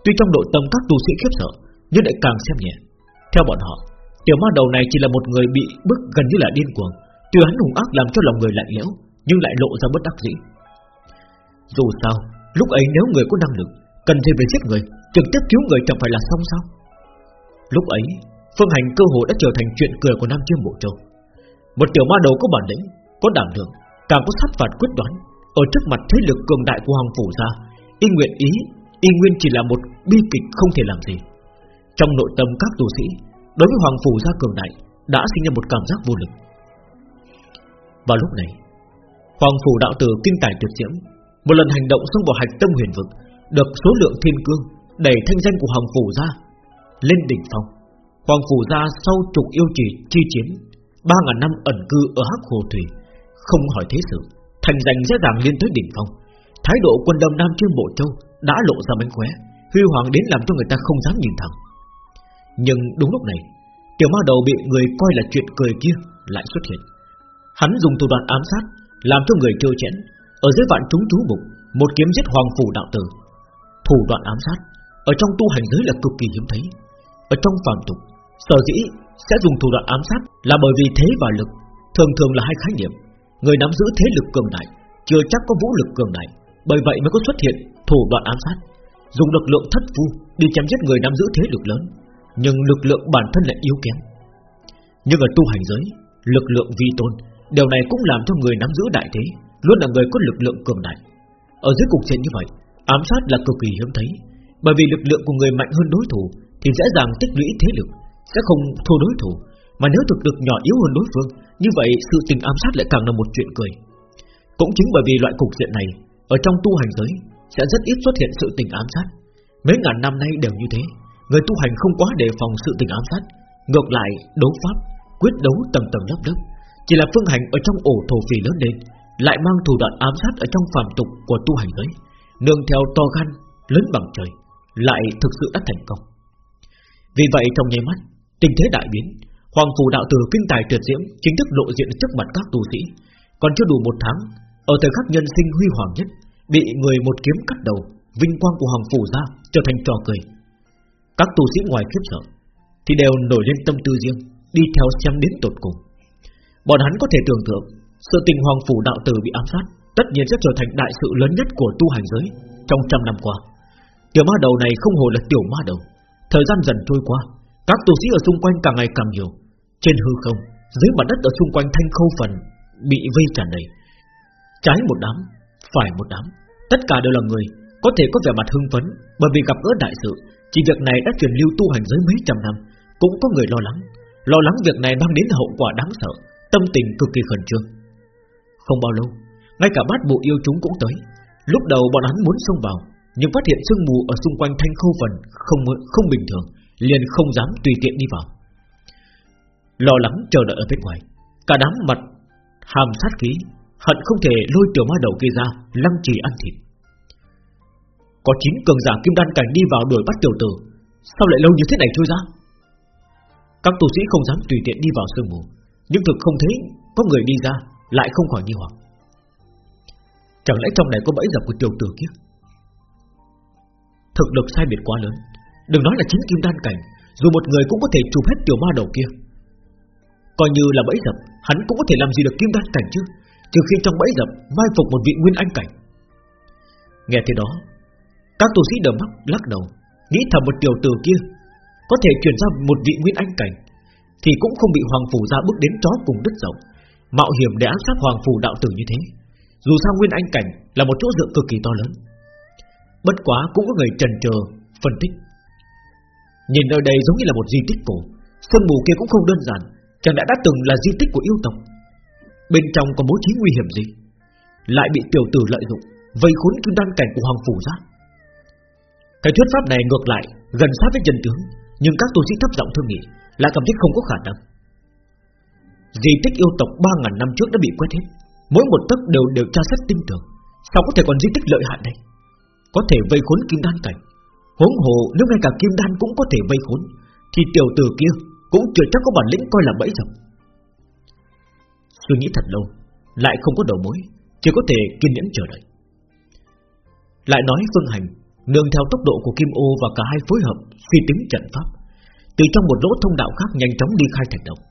Tuy trong nội tâm các tu sĩ khiếp sợ, nhưng lại càng xem nhẹ. Theo bọn họ, tiểu ma đầu này chỉ là một người bị bức gần như là điên cuồng. Tuy hắn hung ác làm cho lòng người lạnh lẽo, nhưng lại lộ ra bất đắc dĩ. Dù sao, lúc ấy nếu người có năng lực, cần gì phải giết người, trực tiếp cứu người chẳng phải là xong sao? Lúc ấy, Phương Hành cơ hội đã trở thành chuyện cười của Nam Chiêm Bộ Châu. Một tiểu ma đầu có bản lĩnh, Có đảm lượng, Càng có sát phạt quyết đoán. Ở trước mặt thế lực cường đại của Hoàng Phủ gia Y nguyện ý, Y nguyên chỉ là một bi kịch không thể làm gì. Trong nội tâm các tu sĩ, Đối với Hoàng Phủ gia cường đại, Đã sinh ra một cảm giác vô lực. Vào lúc này, Hoàng Phủ đạo tử kinh tài tuyệt diễm, Một lần hành động xông vào hạch tâm huyền vực, Được số lượng thiên cương Đẩy thanh danh của Hoàng Phủ gia Lên đỉnh phong. Hoàng Phủ gia sau trục yêu trì chi chiến, Ba ngàn năm ẩn cư ở Hắc Hồ Thủy. Không hỏi thế sự, Thành danh dễ dàng lên tới đỉnh phong. Thái độ quân đông Nam Trương Bộ Châu Đã lộ ra mánh khóe, Huy hoàng đến làm cho người ta không dám nhìn thẳng. Nhưng đúng lúc này, Tiểu ma đầu bị người coi là chuyện cười kia Lại xuất hiện. Hắn dùng thủ đoạn ám sát, Làm cho người trêu chẽn Ở dưới vạn chúng chú mục Một kiếm giết hoàng phủ đạo tử. Thủ đoạn ám sát, Ở trong tu hành giới là cực kỳ hiếm thấy. Ở trong phàm tục Sở dĩ sẽ dùng thủ đoạn ám sát Là bởi vì thế và lực, Thường thường là hai khái niệm. Người nắm giữ thế lực cường đại, Chưa chắc có vũ lực cường đại, Bởi vậy mới có xuất hiện thủ đoạn ám sát. Dùng lực lượng thất phu Đi chém giết người nắm giữ thế lực lớn, Nhưng lực lượng bản thân lại yếu kém. Nhưng ở tu hành giới, Lực lượng vi tôn, Điều này cũng làm cho người nắm giữ đại thế Luôn là người có lực lượng cường đại. Ở dưới cục diện như vậy, Ám sát là cực kỳ hiếm thấy, Bởi vì lực lượng của người mạnh hơn đối thủ Thì dễ dàng tích lũy thế lực sẽ không thua đối thủ. Mà nếu thực lực nhỏ yếu hơn đối phương, Như vậy sự tình ám sát lại càng là một chuyện cười. Cũng chính bởi vì loại cục diện này, Ở trong tu hành giới, Sẽ rất ít xuất hiện sự tình ám sát. Mấy ngàn năm nay đều như thế, Người tu hành không quá đề phòng sự tình ám sát. Ngược lại, đấu pháp, Quyết đấu tầng tầng lớp lớp, Chỉ là phương hành ở trong ổ thổ phỉ lớn lên, Lại mang thủ đoạn ám sát ở trong phàm tục của tu hành giới, Nương theo to gan, Lớn bằng trời, Lại thực sự đã thành công. Vì vậy trong nháy mắt Tình thế đại biến, Hoàng phủ đạo tử kinh tài tuyệt diễm, Chính thức lộ diện trước mặt các tu sĩ. Còn chưa đủ một tháng, Ở thời khắc nhân sinh huy hoàng nhất, Bị người một kiếm cắt đầu, Vinh quang của Hoàng phủ ra, trở thành trò cười. Các tu sĩ ngoài khiếp sợ, Thì đều nổi lên tâm tư riêng, Đi theo xem đến tột cùng. Bọn hắn có thể tưởng tượng, Sự tình Hoàng phủ đạo tử bị ám sát, Tất nhiên sẽ trở thành đại sự lớn nhất của tu hành giới Trong trăm năm qua. Tiểu ma đầu này không hồ là tiểu ma đầu, Thời gian dần trôi qua các tu sĩ ở xung quanh càng ngày càng nhiều. Trên hư không, Dưới mặt đất ở xung quanh thanh khâu phần Bị vây tràn đầy. Trái một đám, Phải một đám, Tất cả đều là người, Có thể có vẻ mặt hưng phấn, Bởi vì gặp gỡ đại sự. Chỉ việc này đã truyền lưu tu hành giới mấy trăm năm, Cũng có người lo lắng. Lo lắng việc này mang đến hậu quả đáng sợ, Tâm tình cực kỳ khẩn trương. Không bao lâu, ngay cả bát bộ yêu chúng cũng tới. Lúc đầu bọn hắn muốn xông vào, Nhưng phát hiện sương mù ở xung quanh thanh khâu phần Không không bình thường. Liền không dám tùy tiện đi vào. Lo lắng chờ đợi ở bên ngoài, Cả đám mặt hàm sát khí, Hận không thể lôi tiểu ma đầu kia ra, Lăng trì ăn thịt. Có chín cường giả kim đan cảnh đi vào đuổi bắt tiểu tử, Sao lại lâu như thế này trôi ra? Các tu sĩ không dám tùy tiện đi vào sương mù, Nhưng thực không thấy Có người đi ra, Lại không khỏi nghi hoặc. Chẳng lẽ trong này có bẫy dập của tiểu tử kia? Thực lực sai biệt quá lớn Đừng nói là chính kim đan cảnh, Dù một người cũng có thể chụp hết tiểu ma đầu kia. Coi như là bẫy dập, Hắn cũng có thể làm gì được kim đan cảnh chứ, Trừ khi trong bẫy dập mai phục một vị nguyên anh cảnh. Nghe thế đó, Các tu sĩ đờ mắt lắc đầu, Nghĩ thầm một tiểu tử kia Có thể chuyển ra một vị nguyên anh cảnh, Thì cũng không bị hoàng phủ ra bước đến chó cùng đứt rộng. Mạo hiểm để ám sát hoàng phủ đạo tử như thế, dù sao Nguyên Anh Cảnh là một chỗ dựa cực kỳ to lớn. Bất quá cũng có người trần chờ Phân tích. Nhìn nơi đây giống như là một di tích cổ. Sân mù kia cũng không đơn giản, Chẳng đã đã từng là di tích của yêu tộc? Bên trong có bố trí nguy hiểm gì? Lại bị tiểu tử lợi dụng, Vây khốn kim đan cảnh của Hoàng Phủ ra. Cái thuyết pháp này ngược lại, Gần sát với chân tướng, Nhưng các tu sĩ thấp giọng thương nghị, Lại cảm thấy không có khả năng. Di tích yêu tộc 3.000 năm trước đã bị quét hết. Mỗi một tấc đều đều tra xét tinh tường Sao có thể còn di tích lợi hại đây? Có thể vây khốn kim đan cảnh. Huống hồ, nếu ngay cả kim đan cũng có thể vây khốn, Thì tiểu tử kia Cũng chưa chắc có bản lĩnh coi là bẫy rồi Suy nghĩ thật lâu, Lại không có đầu mối, Chỉ có thể kiên nhẫn chờ đợi. Lại nói phương hành, Nương theo tốc độ của Kim Ô và cả hai phối hợp Suy tính trận pháp, Từ trong một lỗ thông đạo khác nhanh chóng đi khai thành động.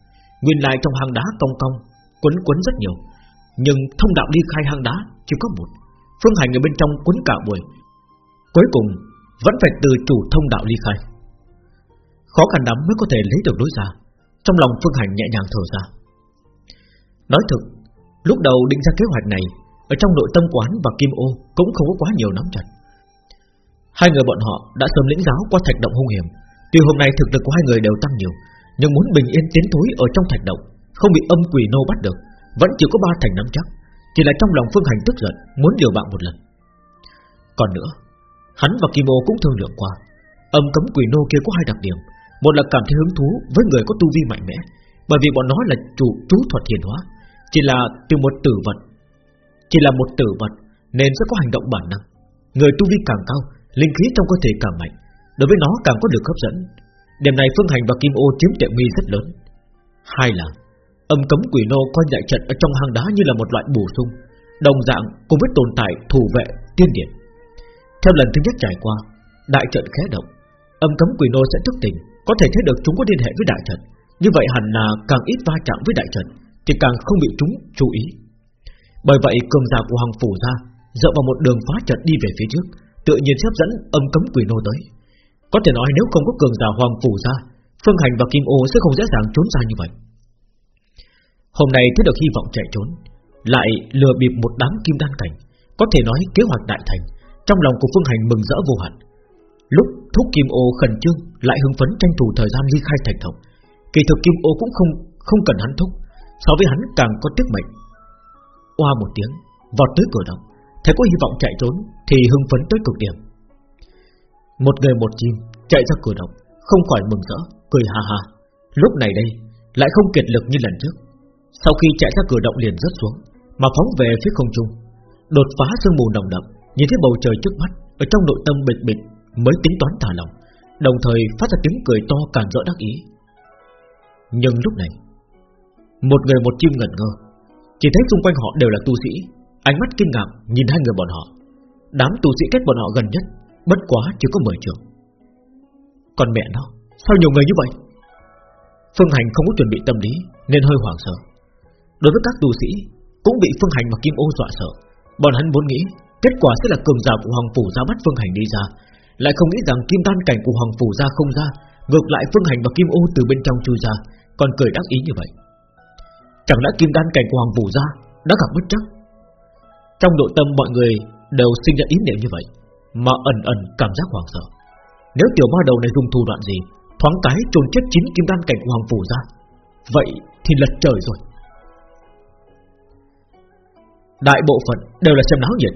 Nguyên lại trong hang đá cong cong, Quấn quấn rất nhiều, nhưng thông đạo đi khai hang đá Chỉ có một. Phương Hành ở bên trong quấn cả buổi. Cuối cùng vẫn phải từ chủ thông đạo ly khai. Khó khăn lắm mới có thể lấy được lối ra, Trong lòng Phương Hành nhẹ nhàng thở ra. Nói thực, Lúc đầu định ra kế hoạch này, Ở trong nội tâm quán và Kim Ô Cũng không có quá nhiều nắm chặt. Hai người bọn họ đã sớm lĩnh giáo qua thạch động hung hiểm. Tuy hôm nay thực lực của hai người đều tăng nhiều, Nhưng muốn bình yên tiến thối ở trong thạch động, Không bị âm quỷ nô bắt được, Vẫn chỉ có ba thành nắm chắc. Chỉ là trong lòng Phương Hành tức giận, Muốn điều bạn một lần. Còn nữa Hắn và Kim Ô cũng thương lượng qua. Âm cấm quỷ nô kia có hai đặc điểm. Một là cảm thấy hứng thú với người có tu vi mạnh mẽ, Bởi vì bọn nó là chủ, chú thuật hiền hóa. Chỉ là từ một tử vật, Chỉ là một tử vật Nên sẽ có hành động bản năng. Người tu vi càng cao, Linh khí trong cơ thể càng mạnh, Đối với nó càng có được hấp dẫn. Điểm này Phương Hành và Kim Ô chiếm tiện nghi rất lớn. Hai là, Âm cấm quỷ nô coi đại trận ở trong hang đá như là một loại bổ sung, Đồng dạng cùng với tồn tại thủ vệ tiên điển. Theo lần thứ nhất trải qua, Đại trận khé động, Âm cấm quỷ nô sẽ thức tỉnh, Có thể thấy được chúng có liên hệ với đại trận. Như vậy hẳn là càng ít va chạm với đại trận, Thì càng không bị chúng chú ý. Bởi vậy, cường giả của Hoàng Phủ ra, Dựa vào một đường phá trận đi về phía trước, Tự nhiên hấp dẫn âm cấm quỷ nô tới. Có thể nói nếu không có cường giả Hoàng Phủ ra, Phương Hành và Kim Ô sẽ không dễ dàng trốn ra như vậy. Hôm nay thấy được hy vọng chạy trốn, Lại lừa bịp một đám kim đan cảnh, Có thể nói kế hoạch đại thành. Trong lòng của Phương Hành mừng rỡ vô hạn. Lúc thúc Kim Ô khẩn trương, Lại hưng phấn tranh thủ thời gian ly khai thành thống Kỳ thực Kim Ô cũng không không cần hắn thúc, So với hắn càng có tiếc mệnh. Oa một tiếng, Vọt tới cửa động. Thấy có hy vọng chạy trốn, Thì hưng phấn tới cực điểm. Một người một chim chạy ra cửa động, Không khỏi mừng rỡ, Cười ha ha. Lúc này đây, lại không kiệt lực như lần trước. Sau khi chạy ra cửa động liền rớt xuống, Mà phóng về phía không trung, Đột phá sương mù nồng đậm. Nhìn thấy bầu trời trước mắt, Ở trong nội tâm bịch bịch, mới tính toán thả lòng, Đồng thời phát ra tiếng cười to càng rõ đắc ý. Nhưng lúc này, Một người một chim ngẩn ngơ, Chỉ thấy xung quanh họ đều là tu sĩ, Ánh mắt kinh ngạc nhìn hai người bọn họ. Đám tu sĩ cách bọn họ gần nhất, Bất quá chỉ có 10 trường. Còn mẹ nó, Sao nhiều người như vậy? Phương Hành không có chuẩn bị tâm lý, Nên hơi hoảng sợ. Đối với các tu sĩ, Cũng bị Phương Hành và Kim Ô dọa sợ. Bọn hắn vốn nghĩ Kết quả sẽ là cường giả của Hoàng Phủ ra bắt Phương Hành đi ra. Lại không nghĩ rằng kim đan cảnh của Hoàng Phủ ra không ra, Ngược lại Phương Hành và Kim Ô từ bên trong chui ra, Còn cười đắc ý như vậy. Chẳng lẽ kim đan cảnh của Hoàng Phủ ra Đã gặp bất chắc? Trong nội tâm mọi người đều sinh ra ý niệm như vậy, Mà ẩn ẩn cảm giác hoàng sợ. Nếu tiểu ma đầu này dùng thủ đoạn gì, Thoáng cái trồn chết chín kim đan cảnh của Hoàng Phủ ra, Vậy thì lật trời rồi. Đại bộ phận đều là xem náo nhiệt.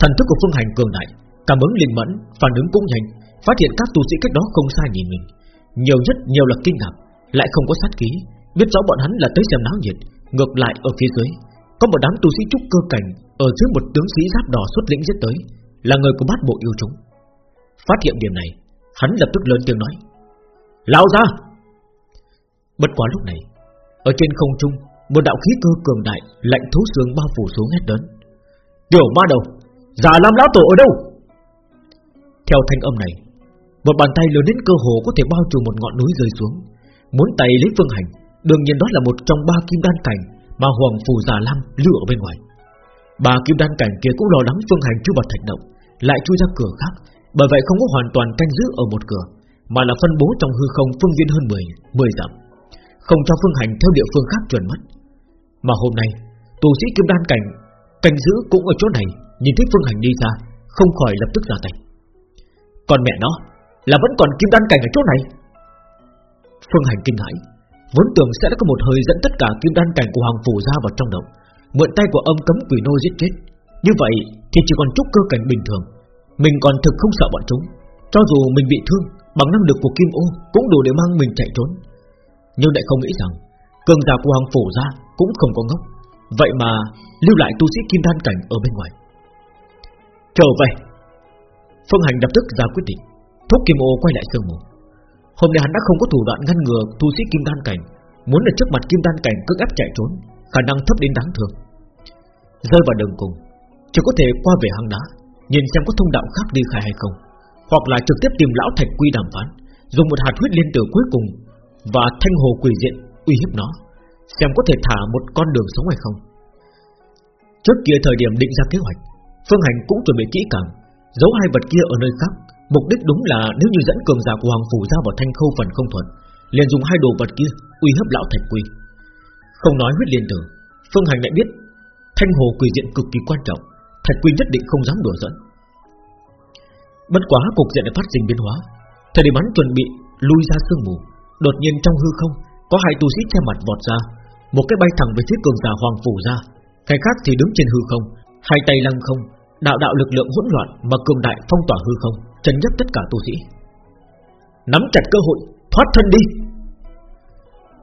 Thần thức của Phương Hành cường đại Cảm ứng linh mẫn, phản ứng cũng nhanh Phát hiện các tu sĩ cách đó không xa nhìn mình. Nhiều nhất nhiều là kinh ngạc Lại không có sát khí Biết rõ bọn hắn là tới xem náo nhiệt Ngược lại ở phía dưới. Có một đám tu sĩ trúc cơ cảnh Ở dưới một tướng sĩ giáp đỏ xuất lĩnh giết tới Là người của bát bộ yêu chúng. Phát hiện điểm này Hắn lập tức lớn tiếng nói Lao ra Bất quá lúc này Ở trên không trung Một đạo khí cơ cường đại Lạnh thấu xương bao phủ xuống hết lớn Tiểu ma đầu Già Lam lão tổ ở đâu? Theo thanh âm này, Một bàn tay lớn đến cơ hồ có thể bao trùm một ngọn núi rơi xuống. Muốn tay lấy phương hành, Đương nhiên đó là một trong ba kim đan cảnh Mà Hoàng Phù Già Lam lưu ở bên ngoài. Ba kim đan cảnh kia cũng lo lắng phương hành chui vào thạch động, Lại chui ra cửa khác, Bởi vậy không có hoàn toàn canh giữ ở một cửa, Mà là phân bố trong hư không phương viên hơn 10 10 dặm, Không cho phương hành theo địa phương khác chuẩn mất. Mà hôm nay Tù sĩ kim đan cảnh Canh giữ cũng ở chỗ này. Nhìn thấy phương hành đi ra, Không khỏi lập tức ra tay. Còn mẹ nó, Là vẫn còn kim đan cảnh ở chỗ này. Phương Hành kinh hãi, Vốn tưởng sẽ đã có một hơi dẫn tất cả kim đan cảnh của Hoàng Phủ ra vào trong động, Mượn tay của âm cấm quỷ nô giết chết. Như vậy thì chỉ còn chút cơ cảnh bình thường, Mình còn thực không sợ bọn chúng. Cho dù mình bị thương, Bằng năng lực của Kim Ô Cũng đủ để mang mình chạy trốn. Nhưng lại không nghĩ rằng, Cường giả của Hoàng Phủ ra cũng không có ngốc. Vậy mà lưu lại tu sĩ kim đan cảnh ở bên ngoài. Trở về. Phương Hành lập tức ra quyết định. Thúc Kim Ô quay lại sương mù. Hôm nay hắn đã không có thủ đoạn ngăn ngừa tu sĩ Kim Đan Cảnh. Muốn ở trước mặt Kim Đan Cảnh cưỡng ép chạy trốn, Khả năng thấp đến đáng thương. Rơi vào đường cùng, Chỉ có thể qua về hang đá, Nhìn xem có thông đạo khác đi khai hay không, Hoặc là trực tiếp tìm lão thạch quy đàm phán, Dùng một hạt huyết liên tử cuối cùng Và thanh hồ quỷ diện uy hiếp nó, Xem có thể thả một con đường sống hay không. Trước kia thời điểm định ra kế hoạch Phương Hành cũng chuẩn bị kỹ càng, Giấu hai vật kia ở nơi khác. Mục đích đúng là nếu như dẫn cường giả của Hoàng Phủ ra vào thanh khâu phần không thuận, liền dùng hai đồ vật kia uy hiếp lão thạch quy. Không nói huyết liên tử, Phương Hành lại biết Thanh hồ quỷ diện cực kỳ quan trọng, Thạch Quy nhất định không dám đùa dẫn Bất quá cục diện đã phát sinh biến hóa, Thời điểm hắn chuẩn bị lui ra sương mù, Đột nhiên trong hư không Có hai tu sĩ che mặt vọt ra, Một cái bay thẳng về phía cường giả hoàng phủ ra Cái khác thì đứng trên hư không, Hai tay lăng không Đạo đạo lực lượng hỗn loạn mà cường đại phong tỏa hư không, chấn nhấp tất cả tu sĩ. Nắm chặt cơ hội, Thoát thân đi.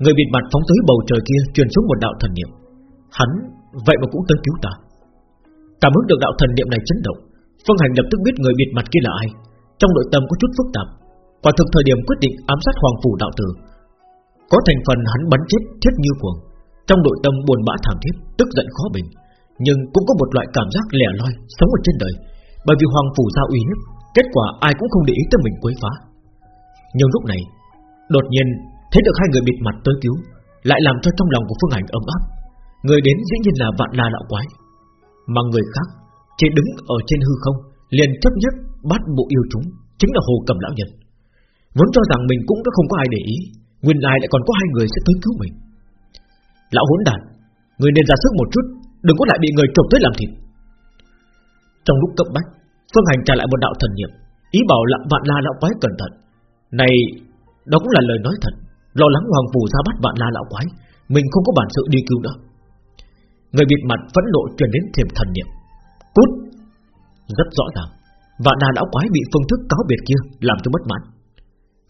Người bịt mặt phóng tới bầu trời kia Truyền xuống một đạo thần niệm. Hắn vậy mà cũng tới cứu ta. Cảm ứng được đạo thần niệm này chấn động, Phương Hành lập tức biết người bịt mặt kia là ai. Trong nội tâm có chút phức tạp. Quả thực thời điểm quyết định ám sát Hoàng Phủ đạo tử. Có thành phần hắn bắn chết thiết như cuồng. Trong nội tâm buồn bã thảm thiết, Tức giận khó bình. Nhưng cũng có một loại cảm giác lẻ loi Sống ở trên đời. Bởi vì Hoàng Phủ ra uy hiếp, Kết quả ai cũng không để ý tới mình quấy phá. Nhưng lúc này, Đột nhiên thấy được hai người bịt mặt tới cứu, Lại làm cho trong lòng của Phương Hành ấm áp. Người đến dĩ nhiên là vạn la lão quái. Mà người khác Chỉ đứng ở trên hư không, Liền chấp nhất bắt bộ yêu chúng, Chính là hồ cầm lão nhân. Vốn cho rằng mình cũng đã không có ai để ý, Nguyên lai lại còn có hai người sẽ tới cứu mình. Lão hỗn đàn Người nên ra sức một chút Đừng có lại bị người trộm tới làm thịt. Trong lúc cấp bách, Phương Hành trả lại một đạo thần niệm. Ý bảo lạ vạn la lão quái cẩn thận. Này, đó cũng là lời nói thật. Lo lắng hoàng phủ ra bắt vạn la lão quái, Mình không có bản sự đi cứu nữa. Người bịt mặt phẫn nộ truyền đến thiểm thần niệm. Cút! Rất rõ ràng, Vạn la lão quái bị phương thức cáo biệt kia Làm cho bất mãn.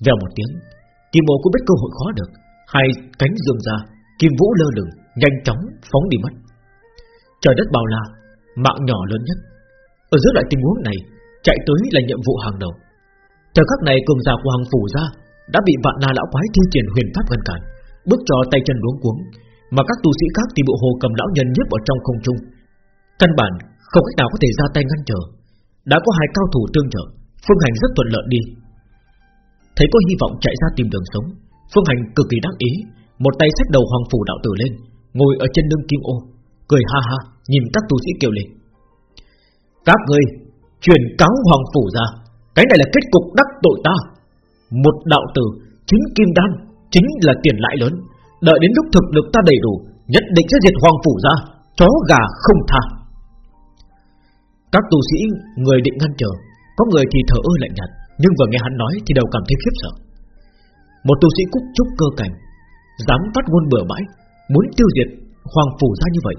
Vèo một tiếng, Kim ô cũng biết cơ hội khó được. Hai cánh dương ra, Kim vũ lơ lửng, Nhanh chóng phóng đi mất. Trời đất bao la, Mạng nhỏ lớn nhất. Ở giữa loại tình huống này, Chạy tới là nhiệm vụ hàng đầu. Thời khắc này cường giả của hàng phủ ra Đã bị vạn na lão quái thi triển huyền pháp ngăn cản, Bước cho tay chân luống cuống. Mà các tu sĩ khác thì bộ hồ cầm lão nhân nhấp ở trong không trung. Căn bản không cách nào có thể ra tay ngăn trở. Đã có hai cao thủ tương trợ, Phương hành rất thuận lợi đi. Thấy có hy vọng chạy ra tìm đường sống, Phương Hành cực kỳ đắc ý, Một tay xách đầu hoàng phủ đạo tử lên, Ngồi ở trên lưng kim ô, Cười ha ha nhìn các tu sĩ kêu lên. Các ngươi, Truyền cáo hoàng phủ ra. Cái này là kết cục đắc tội ta. Một đạo tử Chính kim đan, Chính là tiền lãi lớn. Đợi đến lúc thực lực ta đầy đủ, Nhất định sẽ diệt hoàng phủ ra. Chó gà không tha. Các tu sĩ, người định ngăn trở. Có người thì thở ơ lạnh nhạt, nhưng vừa nghe hắn nói thì đều cảm thấy khiếp sợ. Một tu sĩ cúc trúc cơ cảnh, Dám phát ngôn bừa bãi, Muốn tiêu diệt hoàng phủ ra như vậy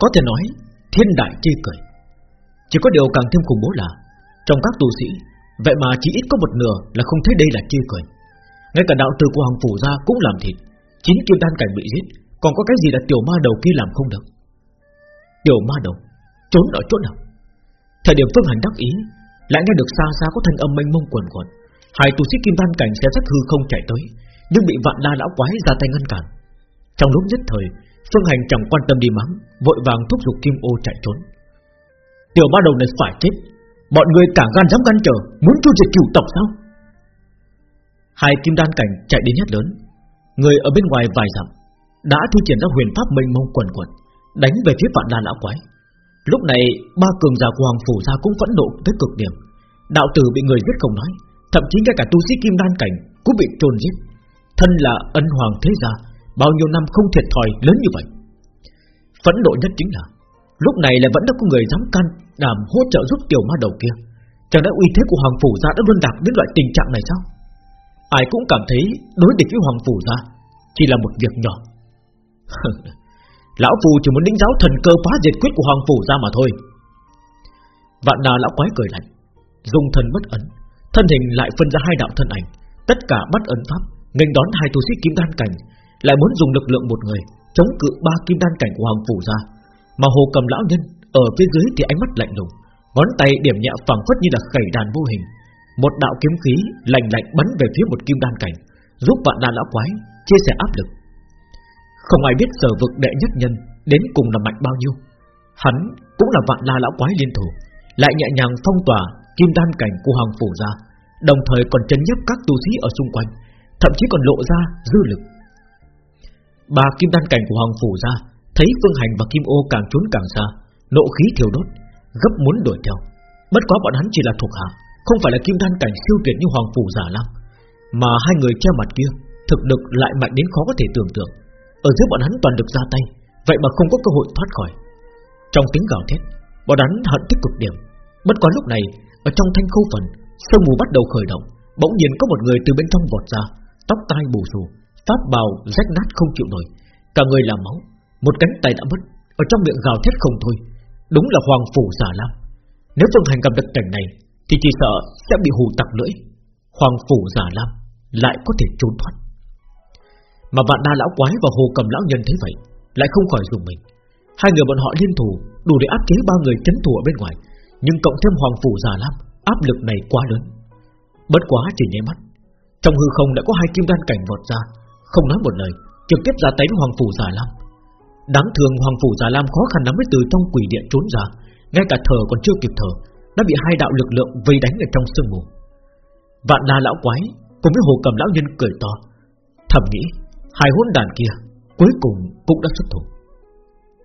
có thể nói, Thiên đại chê cười. Chỉ có điều càng thêm khủng bố là, Trong các tu sĩ, Vậy mà chỉ ít có một nửa là không thấy đây là chê cười. Ngay cả đạo tử của hoàng phủ ra cũng làm thịt chính kim đan cảnh bị giết, Còn có cái gì là tiểu ma đầu kia làm không được? Tiểu ma đầu, Trốn ở chỗ nào? Thời điểm Phương Hành đắc ý, lại nghe được xa xa có thanh âm mênh mông quần quần Hai tu sĩ kim đan cảnh sẽ rất hư không chạy tới, Nhưng bị vạn đa lão quái ra tay ngăn cản. Trong lúc nhất thời Phương Hành chẳng quan tâm đi mắng, Vội vàng thúc giục kim ô chạy trốn. Tiểu ba đầu này phải chết, Bọn người cả gan dám ngăn trở, Muốn chu diệt cửu tộc sao? Hai kim đan cảnh chạy đến nhất lớn, Người ở bên ngoài vài dặm, Đã thi triển ra huyền pháp mênh mông quần quần Đánh về phía vạn đan lão quái. Lúc này, ba cường giả của Hoàng Phủ ra cũng phẫn nộ tới cực điểm. Đạo tử bị người giết không nói, Thậm chí ngay cả tu sĩ kim đan cảnh Cũng bị trôn giết. Thân là ân hoàng thế gia Bao nhiêu năm không thiệt thòi lớn như vậy. Phẫn nộ nhất chính là, Lúc này lại vẫn đã có người dám can đảm hỗ trợ giúp tiểu ma đầu kia. Chẳng lẽ uy thế của Hoàng Phủ gia đã luôn đạt đến loại tình trạng này sao? Ai cũng cảm thấy đối địch với Hoàng Phủ gia Chỉ là một việc nhỏ. Lão phù chỉ muốn đánh giáo thần cơ phá diệt quyết của hoàng phủ gia mà thôi. Vạn nà lão quái cười lạnh, Dùng thần bất ấn Thân hình lại phân ra hai đạo thân ảnh, Tất cả bắt ấn pháp, nghênh đón hai tu sĩ kim đan cảnh lại muốn dùng lực lượng một người Chống cự ba kim đan cảnh của hoàng phủ ra. Mà hồ cầm lão nhân Ở phía dưới thì ánh mắt lạnh lùng, Ngón tay điểm nhẹ phẳng phất như là khẩy đàn vô hình. Một đạo kiếm khí lạnh lạnh bắn về phía một kim đan cảnh, Giúp vạn đan lão quái chia sẻ áp lực. Không ai biết sở vực đệ nhất nhân Đến cùng là mạnh bao nhiêu. Hắn cũng là vạn la lão quái liên thủ, Lại nhẹ nhàng phong tỏa Kim đan cảnh của hoàng phủ ra, Đồng thời còn chấn nhấp các tu sĩ ở xung quanh, Thậm chí còn lộ ra dư lực. Bà kim đan cảnh của hoàng phủ ra, Thấy Phương Hành và Kim Ô càng trốn càng xa, Nộ khí thiêu đốt, Gấp muốn đuổi theo. Bất quá bọn hắn chỉ là thuộc hạ, Không phải là kim đan cảnh siêu tuyệt như hoàng phủ giả lắm. Mà hai người che mặt kia, Thực lực lại mạnh đến khó có thể tưởng tượng. Ở giữa bọn hắn toàn được ra tay, Vậy mà không có cơ hội thoát khỏi. Trong tiếng gào thét, Bọn hắn hận tích cực điểm. Bất quá lúc này, Ở trong thanh khâu phần, Sương mù bắt đầu khởi động, Bỗng nhiên có một người từ bên trong vọt ra, Tóc tai bù xù. Pháp bào rách nát không chịu nổi, Cả người là máu, Một cánh tay đã mất, Ở trong miệng gào thét không thôi. Đúng là Hoàng Phủ Giả Lam. Nếu Phương Hành gặp được cảnh này, Thì chỉ sợ sẽ bị hù tặc lưỡi. Hoàng Phủ Giả Lam Lại có thể trốn thoát. Mà vạn đa lão quái và hồ cầm lão nhân thấy vậy, Lại không khỏi dùng mình. Hai người bọn họ liên thủ, đủ để áp chế ba người chấn thủ ở bên ngoài, Nhưng cộng thêm Hoàng Phủ Giả Lam, Áp lực này quá lớn. Bất quá chỉ nháy mắt, Trong hư không đã có hai kim đan cảnh vọt ra không nói một lời, Trực tiếp ra tay với Hoàng Phủ Giả Lam. Đáng thương Hoàng Phủ Giả Lam khó khăn lắm mới từ trong quỷ điện trốn ra, Ngay cả thở còn chưa kịp thở Đã bị hai đạo lực lượng vây đánh ở trong sương mù. Vạn la lão quái Cùng với hồ cầm lão nhân cười to, Thầm nghĩ, Hai hỗn đàn kia Cuối cùng cũng đã xuất thủ.